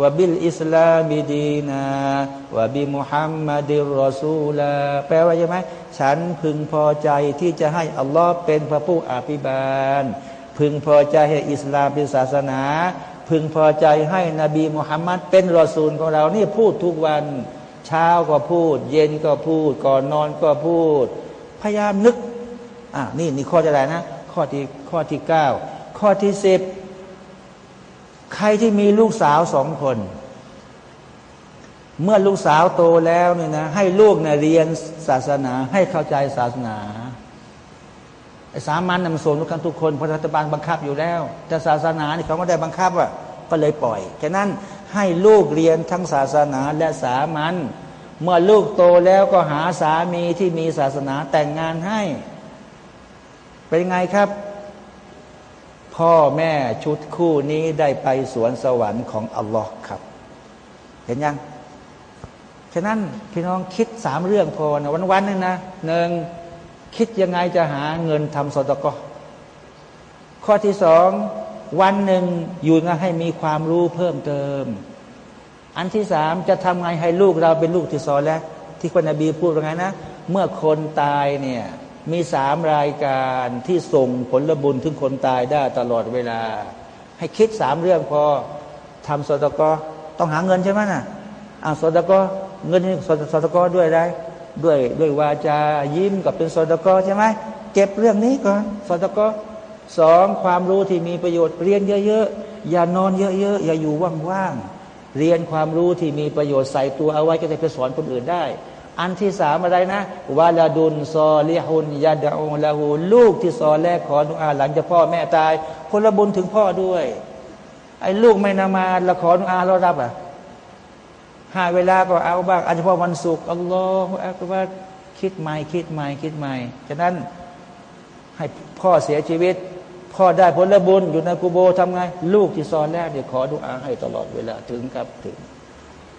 วะบิลอิสลามิดีนาวะบิมุฮัมมัดิรอซูลาแปลว่าใช่ไหมฉันพึงพอใจที่จะให้อัลลอฮ์เป็นพระผู้อภิบาล พึงพอใจให้อิสลามเป็นศาสนา พึงพอใจให้นบีมุฮัมมัดเป็นรอซูลของเรานี่พูดทุกวัน เช้าก็พูด เย็นก็พูด ก่อนนอนก็พูด พยายามนึกอ่านี่นี่ข้อจะไรนะ ข้อที่ข้อที่เก้า ข้อที่สิบใครที่มีลูกสาวสองคน เมื่อลูกสาวโตแล้วเนี่ยนะให้ลูกเนี่ยเรียนศาสนาให้เข้าใจศาสนาสามัญนำส่งทุกคนทุกคนพรัฐบาลบังคับอยู่แล้ว แต่ศาสนาเนี่ยเขาไม่ได้บังคับอะก็เลยปล่อยแค่นั้นให้ลูกเรียนทั้งศาสนาและสามัญเมื่อลูกโตแล้วก็หาสามีที่มีศาสนาแต่งงานให้ เป็นไงครับ พ่อแม่ชุดคู่นี้ได้ไปสวนสวรรค์ของอัลลอฮ์ครับ เห็นยังฉะนั้นพี่น้องคิดสามเรื่องพอนะวันๆนึงนะหนึ่งคิดยังไงจะหาเงินทำสตกข้อที่สองวันหนึ่งอยู่นะให้มีความรู้เพิ่มเติม อันที่สามจะทำไงให้ลูกเราเป็นลูกที่สอนแล้ว ที่คนนบีพูดว่าไงนะ เมื่อคนตายเนี่ย มีสามรายการที่ส่งผลบุญถึงคนตายได้ตลอดเวลา ให้คิดสามเรื่องพอทำสตกต้องหาเงินใช่ไหมนะ่ะอ่าสตกเงินสตกด้วยได้ด้วยด้วยวาจายิ้มกับเป็นสตกใช่ไหมเก็บเรื่องนี้ก่อนสตกสองความรู้ที่มีประโยชน์เรียนเยอะๆอย่านอนเยอะๆอย่าอยู่ว่างๆเรียนความรู้ที่มีประโยชน์ใส่ตัวเอาไว้ก็จะไปสอนคนอื่นได้ อันที่สามอะไรนะวาลาดุนซอลิฮุนยาดาอุลาหูลูกที่ซอแรกขอดุอาหลังจากพ่อแม่ตายผละบุญถึงพ่อด้วย ไอ้ลูกไม่นามาละขอดุอาเรารับอะหาเวลาก็เอาบ้างอาจจะพอวันศุกร์อัลลอฮฺอักบารคิดใหม่คิดใหม่คิดใหม่ฉะนั้นให้พ่อเสียชีวิต พ่อได้ผลบุญอยู่ในกูโบทำไง ลูกที่ซอนแรกเดี๋ยวขอดุอาให้ตลอดเวลาถึงครับถึง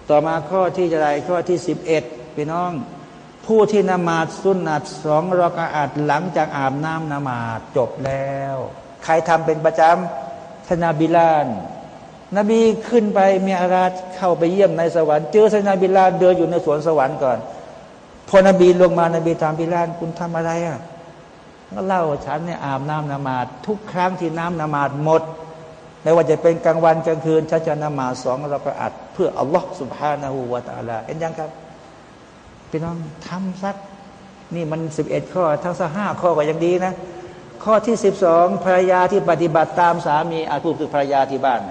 ต่อมาข้อที่จะไรข้อที่สิบเอ็ด พี่น้อง ผู้ที่นมาดสุนนัดสองรอกาอัดหลังจากอาบน้ำนมาดจบแล้ว ใครทำเป็นประจำท่านบิลาล นบีขึ้นไปمعراج เข้าไปเยี่ยมในสวรรค์เจอسيدنا บิลาลเดินอยู่ในสวนสวรรค์ก่อน พอนบีลงมานบีถามบิลาลคุณทำอะไรอะก็เล่าฉันเนี่ยอาบน้ำนมาซทุกครั้งที่น้ำนมาซหมดไม่ว่าจะเป็นกลางวันกลางคืนฉันจะนมาสองเราก็อัดเพื่ออัลลอฮ์สุบฮานาหูวาตาลาเอ็นยังครับ พี่น้องทำสักนี่มันสิบเอ็ดข้อ ทั้งสักห้าข้อก็ยังดีนะ ข้อที่สิบสองภรรยาที่ปฏิบัติตามสามีอาจพูดถึงภรรยาที่บ้าน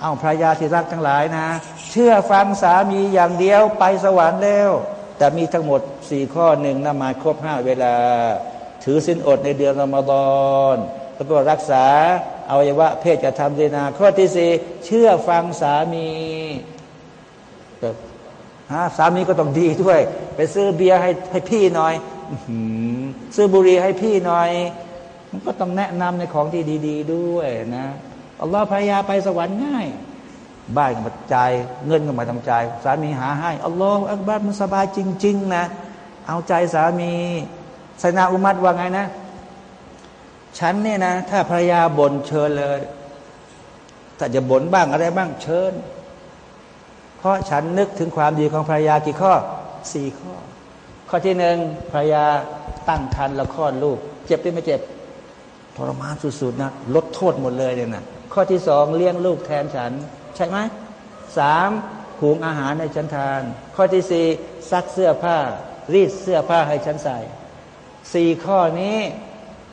เอาภรรยาที่รักทั้งหลายนะ เชื่อฟังสามีอย่างเดียวไปสวรรค์แล้ว แต่มีทั้งหมดสี่ข้อหนึ่งนมาครบห้าเวลา ถือสินอดในเดือนรอมฎอนแล้วก็รักษาอวัยวะเพศจะทำเดนาข้อที่สี่เชื่อฟังสามี สามีก็ต้องดีด้วย ไปซื้อเบียร์ให้ให้พี่หน่อยซื้อบุหรี่ให้พี่หน่อย มันก็ต้องแนะนำในของที่ดี ๆ ด้วยนะอัลลอฮ์ภรรยาไปสวรรค์ง่าย บ้านก็มาจ่ายเงินก็มาทำจ่ายสามีหาให้อัลลอฮ์อักบัรมันสบายจริง ๆ นะ เอาใจสามีไซนาอุมัดว่าไงนะ ฉันเนี่ยนะ ถ้าภรรยาบ่นเชิญเลย ถ้าจะบ่นบ้างอะไรบ้างเชิญ ราะฉันนึกถึงความดีของภรรยากี่ข้อสี่ข้อ ข้อที่หนึ่งภรรยาตั้งครรภ์แล้วคลอดลูก เจ็บหรือไม่เจ็บทรมานสุดๆนะลดโทษหมดเลยเนี่ยนะข้อที่สองเลี้ยงลูกแทนฉัน ใช่ไหมสามหุงอาหารให้ฉันทาน ข้อที่สี่ซักเสื้อผ้า รีดเสื้อผ้าให้ฉันใส่สี่ข้อนี้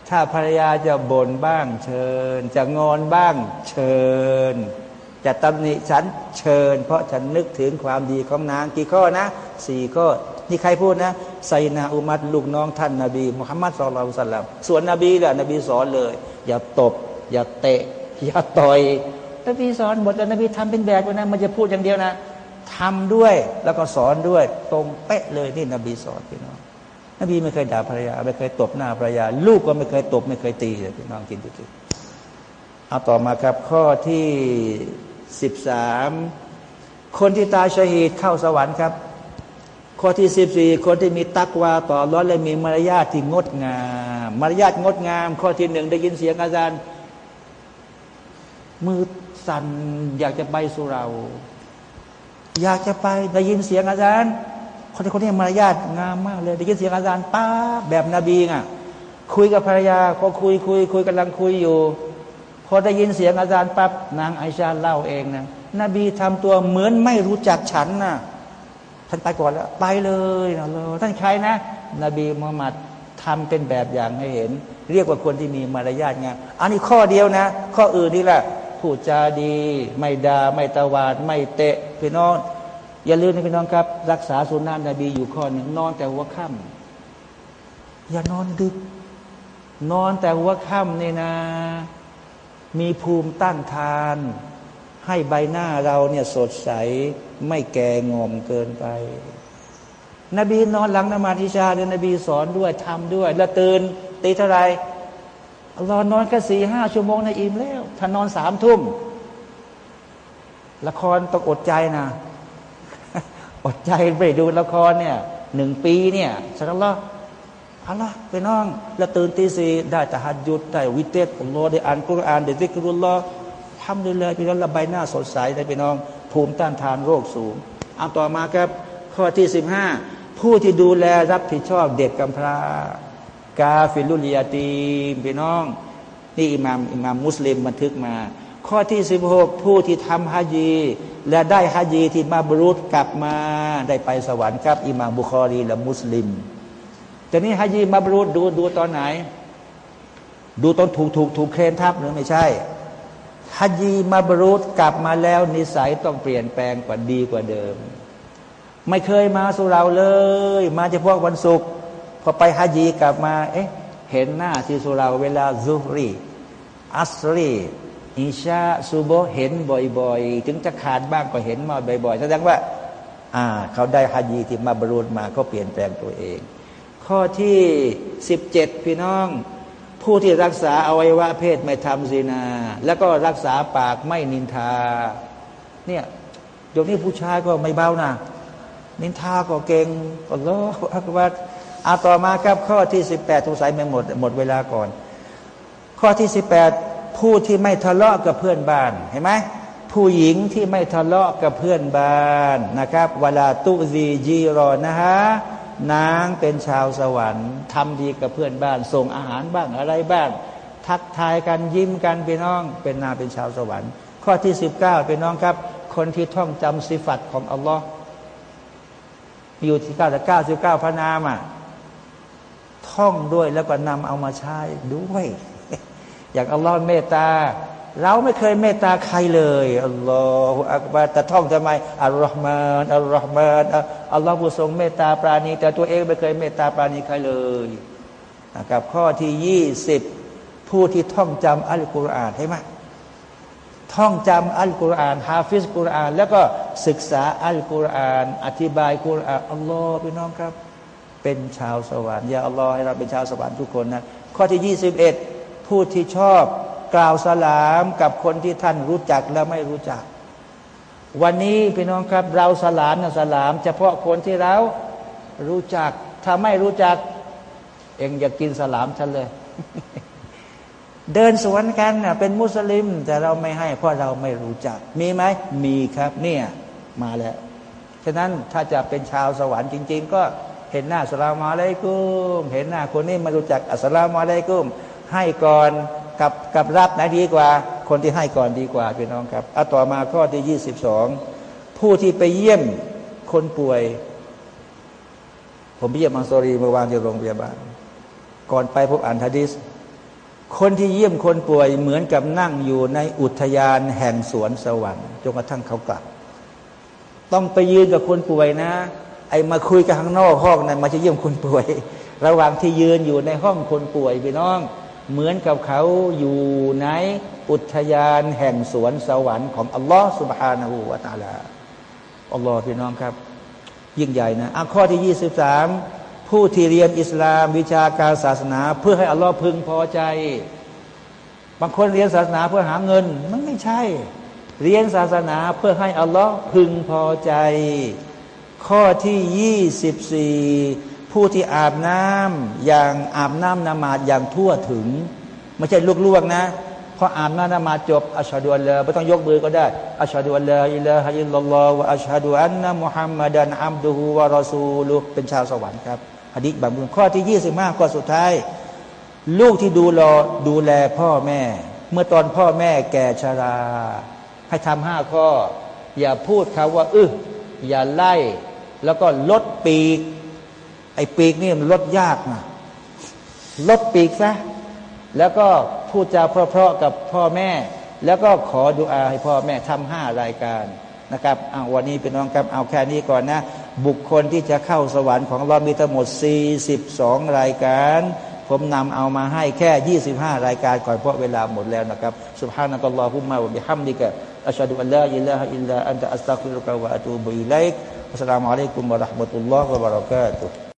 ถ้าภรรยาจะบ่นบ้างเชิญ จะงอนบ้างเชิญ จะตำหนิฉันเชิญ เพราะฉันนึกถึงความดีของนางกี่ข้อนะสี่ข้อนี่ใครพูดนะไซนาอุมัดลูกน้องท่านนาบีมุฮัมมัดสุลลัลสลัมส่วนนบีแหละนบีสอนเลย อย่าตบ อย่าเตะ อย่าต่อยนบีสอนหมดแล้วนบีทำเป็นแบบนะมันจะพูดอย่างเดียวนะทำด้วยแล้วก็สอนด้วย ตรงเป๊ะเลยนี่นบีสอนพี่น้องนบีไม่เคยด่าภรรยา ไม่เคยตบหน้าภรรยา ลูกก็ไม่เคยตบ ไม่เคยตีเลยพี่น้องกินดูสิเอาต่อมาครับข้อที่ สิบสามคนที่ตายชหีดเข้าสวรรค์ครับข้อที่สิบสี่คนที่มีตักวาต่อร้อนและมีมารยาทที่งดงาม มารยาทงดงาม ข้อที่หนึ่งได้ยินเสียงอาจารย์ มือสั่นอยากจะไปสุรา อยากจะไปได้ยินเสียงอาจารย์ คนที่คนนี้มารยาทงามมากเลยได้ยินเสียงอาจารย์ป้าแบบนบีอะคุยกับภรรยาพอคุยคุยคุยกำลังคุยอยู่ อได้ยินเสียงอาจารย์ปั๊บนางไอชาเล่าเองนะนบีทำตัวเหมือนไม่รู้จักฉันนะ่ะท่านไปก่อนแล้วไปเลยนะเลยท่านใครนะ นบีมุฮัมมัดทำเป็นแบบอย่างให้เห็น เรียกว่าคนที่มีมารยาทงามอันนี้ข้อเดียวนะ ข้ออื่นนี่แหละพูดจาดี ไม่ดา่าไม่ตวาด ไม่เตะพี่น้อง อย่าลืมนะพี่น้องครับ รักษาสุนนะนบีอยู่ข้อหนึ่งนอนแต่หัวค่ำอย่านอนดึก นอนแต่หัวค่ำเนี่นะ มีภูมิต้านทาน ให้ใบหน้าเราเนี่ยสดใสไม่แก่งอมเกินไป นบีนอนหลังนมาทิชาเนี่ยนบีสอนด้วยทำด้วย แล้วตื่นตีเท่าไรรอนอนแค่สี่ห้าชั่วโมงในอิ่มแล้ว ถ้านอนสามทุ่ม ละครต้องอดใจนะ อดใจไปดูละครเนี่ยหนึ่งปีเนี่ยสักละ อัลลอฮ์ไปน้องแล้วตื่นตีสี่ได้แต่หัดยุดได้วิเตสของโลได้อ่านกุรอานได้ซิกรุลลอฮ์ทำเลยเลยพี่น้องระบายหน้าสดใสได้พี่น้อง ภูมิต้านทานโรคสูงเอาต่อมาครับ ข้อที่สิบห้าผู้ที่ดูแลรับผิดชอบเด็กกำพร้าكافل اليتيم พี่น้อง นี่อิหม่ามอิหม่ามมุสลิมบันทึกมา ข้อที่สิบหกผู้ที่ทำฮัจญีและได้ฮัจญีที่ مبرور กลับมาได้ไปสวรรค์ครับอิหม่ามบุคอรีและมุสลิม ทีนี้ฮัจญี مبرور ดูดูตอนไหน ดูตอนถูกถูกถูกเครนทับหรือไม่ใช่ฮัจญี مبرور กลับมาแล้วนิสัยต้องเปลี่ยนแปลงกว่าดีกว่าเดิม ไม่เคยมาสู่เราเลย มาเฉพาะวันศุกร์พอไปฮาจีกลับมาเอ๊ะเห็นหน้าที่สุเราเวลาซุฮรีอัสรีอิชาซูโบเห็นบ่อยๆ ถึงจะขาดบ้างก็เห็นมาบ่อยๆแสดงว่า อ่า เขาได้ฮาจีที่มาบรูนมาก็เปลี่ยนแปลงตัวเอง ข้อที่สิบเจ็ดพี่น้อง ผู้ที่รักษาอวัยวะเพศไม่ทำซีนา แล้วก็รักษาปากไม่นินทา เนี่ยเดี๋ยวนี้ผู้ชายก็ไม่เบานะนินทาก็เก่งก็ล้ออักวัดอาต่อมาครับข้อที่สิบแปดทุสายไม่หมดหมดเวลาก่อน ข้อที่สิบแปดผู้ที่ไม่ทะเลาะกับเพื่อนบ้านเห็นไหมผู้หญิงที่ไม่ทะเลาะกับเพื่อนบ้านนะครับ เวลาตุซีจีรอนะฮะ นางเป็นชาวสวรรค์ทำดีกับเพื่อนบ้าน ส่งอาหารบ้างอะไรบ้าง ทักทายกันยิ้มกันพี่น้อง เป็นนาเป็นชาวสวรรค์ ข้อที่สิบเก้าพี่น้องครับ คนที่ท่องจำสิฟัตของอัลลอฮ์อยู่ที่เก้าแต่เก้าสิบเก้าพระนามอะท่องด้วยแล้วก็นำเอามาใช้ด้วย อย่างอัลลอฮ์เมตตา เราไม่เคยเมตตาใครเลยอัลลอฮฺอักบารแต่ท่องทำไมอัลลอฮ์มานอัลลอฮ์มานอัลลอฮ์ผู้ทรงเมตตาปราณี แต่ตัวเองไม่เคยเมตตาปราณีใครเลยนะครับข้อที่ยี่สิบผู้ที่ท่องจำอัลกุรอานใช่ไหมท่องจำอัลกุรอานฮาฟิซกุรอาน แล้วก็ศึกษาอัลกุรอาน อธิบายกุรอานอัลลอฮ์พี่น้องครับ เป็นชาวสวรรค์อย่าอัลลอฮ์ให้เราเป็นชาวสวรรค์ทุกคนนะข้อที่ยี่สิบเอ็ดผู้ที่ชอบ กล่าวสลามกับคนที่ท่านรู้จักและไม่รู้จัก วันนี้พี่น้องครับ เราสลามนะสลาม เฉพาะคนที่เรารู้จัก ถ้าไม่รู้จัก เองอย่ากกินสลามฉันเลย เดินสวนกันนะเป็นมุสลิม แต่เราไม่ให้ เพราะเราไม่รู้จัก มีไหมมีครับ เนี่ยมาแล้วฉะนั้นถ้าจะเป็นชาวสวรรค์จริง ๆ ก็เห็นหน้าสลามาเลยกุม เห็นหน้าคนนี้มารู้จักอัสลามาเลยกุม ให้ก่อน กับกับรับนะดีกว่า คนที่ให้ก่อนดีกว่าพี่น้องครับเอาต่อมาข้อที่ยี่สิบสองผู้ที่ไปเยี่ยมคนป่วย ผมไปเยี่ยมมังโซรีเมื่อวานที่โรงพยาบาล ก่อนไปพบอ่านทดิสคนที่เยี่ยมคนป่วยเหมือนกับนั่งอยู่ในอุทยานแห่งสวนสวรรค์จนกระทั่งเขากลับ ต้องไปยืนกับคนป่วยนะ ไอ้มาคุยกันข้างนอกห้องนั้นมาจะเยี่ยมคนป่วย ระหว่างที่ยืนอยู่ในห้องคนป่วยพี่น้อง เหมือนกับเขาอยู่ในอุทยานแห่งสวนสวรรค์ของอัลลอฮ์สุบฮานาหูวาตาลาอัลลอฮ์พี่น้องครับ ยิ่งใหญ่นะอะข้อที่ยี่สิบสามผู้ที่เรียนอิสลามวิชาการศาสนา เพื่อให้อัลลอฮ์พึงพอใจ บางคนเรียนศาสนาเพื่อหาเงิน มันไม่ใช่ เรียนศาสนาเพื่อให้อัลลอฮ์พึงพอใจ ข้อที่ยี่สิบสี่ ผู้ที่อาบน้ำอย่างอาบน้ำนมาดอย่างทั่วถึง ไม่ใช่ลวกๆนะพออาบน้ำนมาดจบอัชฮะดูอัลลอฮ์ไม่ต้องยกมือก็ได้อัชฮะดูอัลลอฮ์อิลลาฮิลลัลลอฮ์วะอัชฮะดูอันนะมุฮัมมัดันอัมดุฮูวะรอซูลุเป็นชาวสวรรค์ครับฮะดิษบางข้อที่ยี่สิบห้าข้อสุดท้าย ลูกที่ดูรอดูแลพ่อแม่ เมื่อตอนพ่อแม่แก่ชรา ให้ทำห้าข้อ อย่าพูดคาว่า อึอย่าไล่ แล้วก็ลดปีก ไอ้ปีกนี่มันลดยากนะลดปีกซะแล้วก็พูดจาเพราะๆกับพ่อแม่ แล้วก็ขอดูอาให้พ่อแม่ทำห้ารายการนะครับเอาวันนี้เป็นน้องครับเอาแค่นี้ก่อนนะ บุคคลที่จะเข้าสวรรค์ของเรามีทั้งหมด 42 รายการ ผมนำเอามาให้แค่ 25 รายการก่อนเพราะเวลาหมดแล้วนะครับสุบฮานักัลลอฮุมมะวะบิฮัมดิกะอัชฮะดุอัลลอฮิลลาฮิลลาอันตะอัสตักฟิรุกะวะอะตูบุอิลัยกอัสสลามุอะลัยกุมวะราะห์มะตุลลอฮ์วะบะเราะกาตุ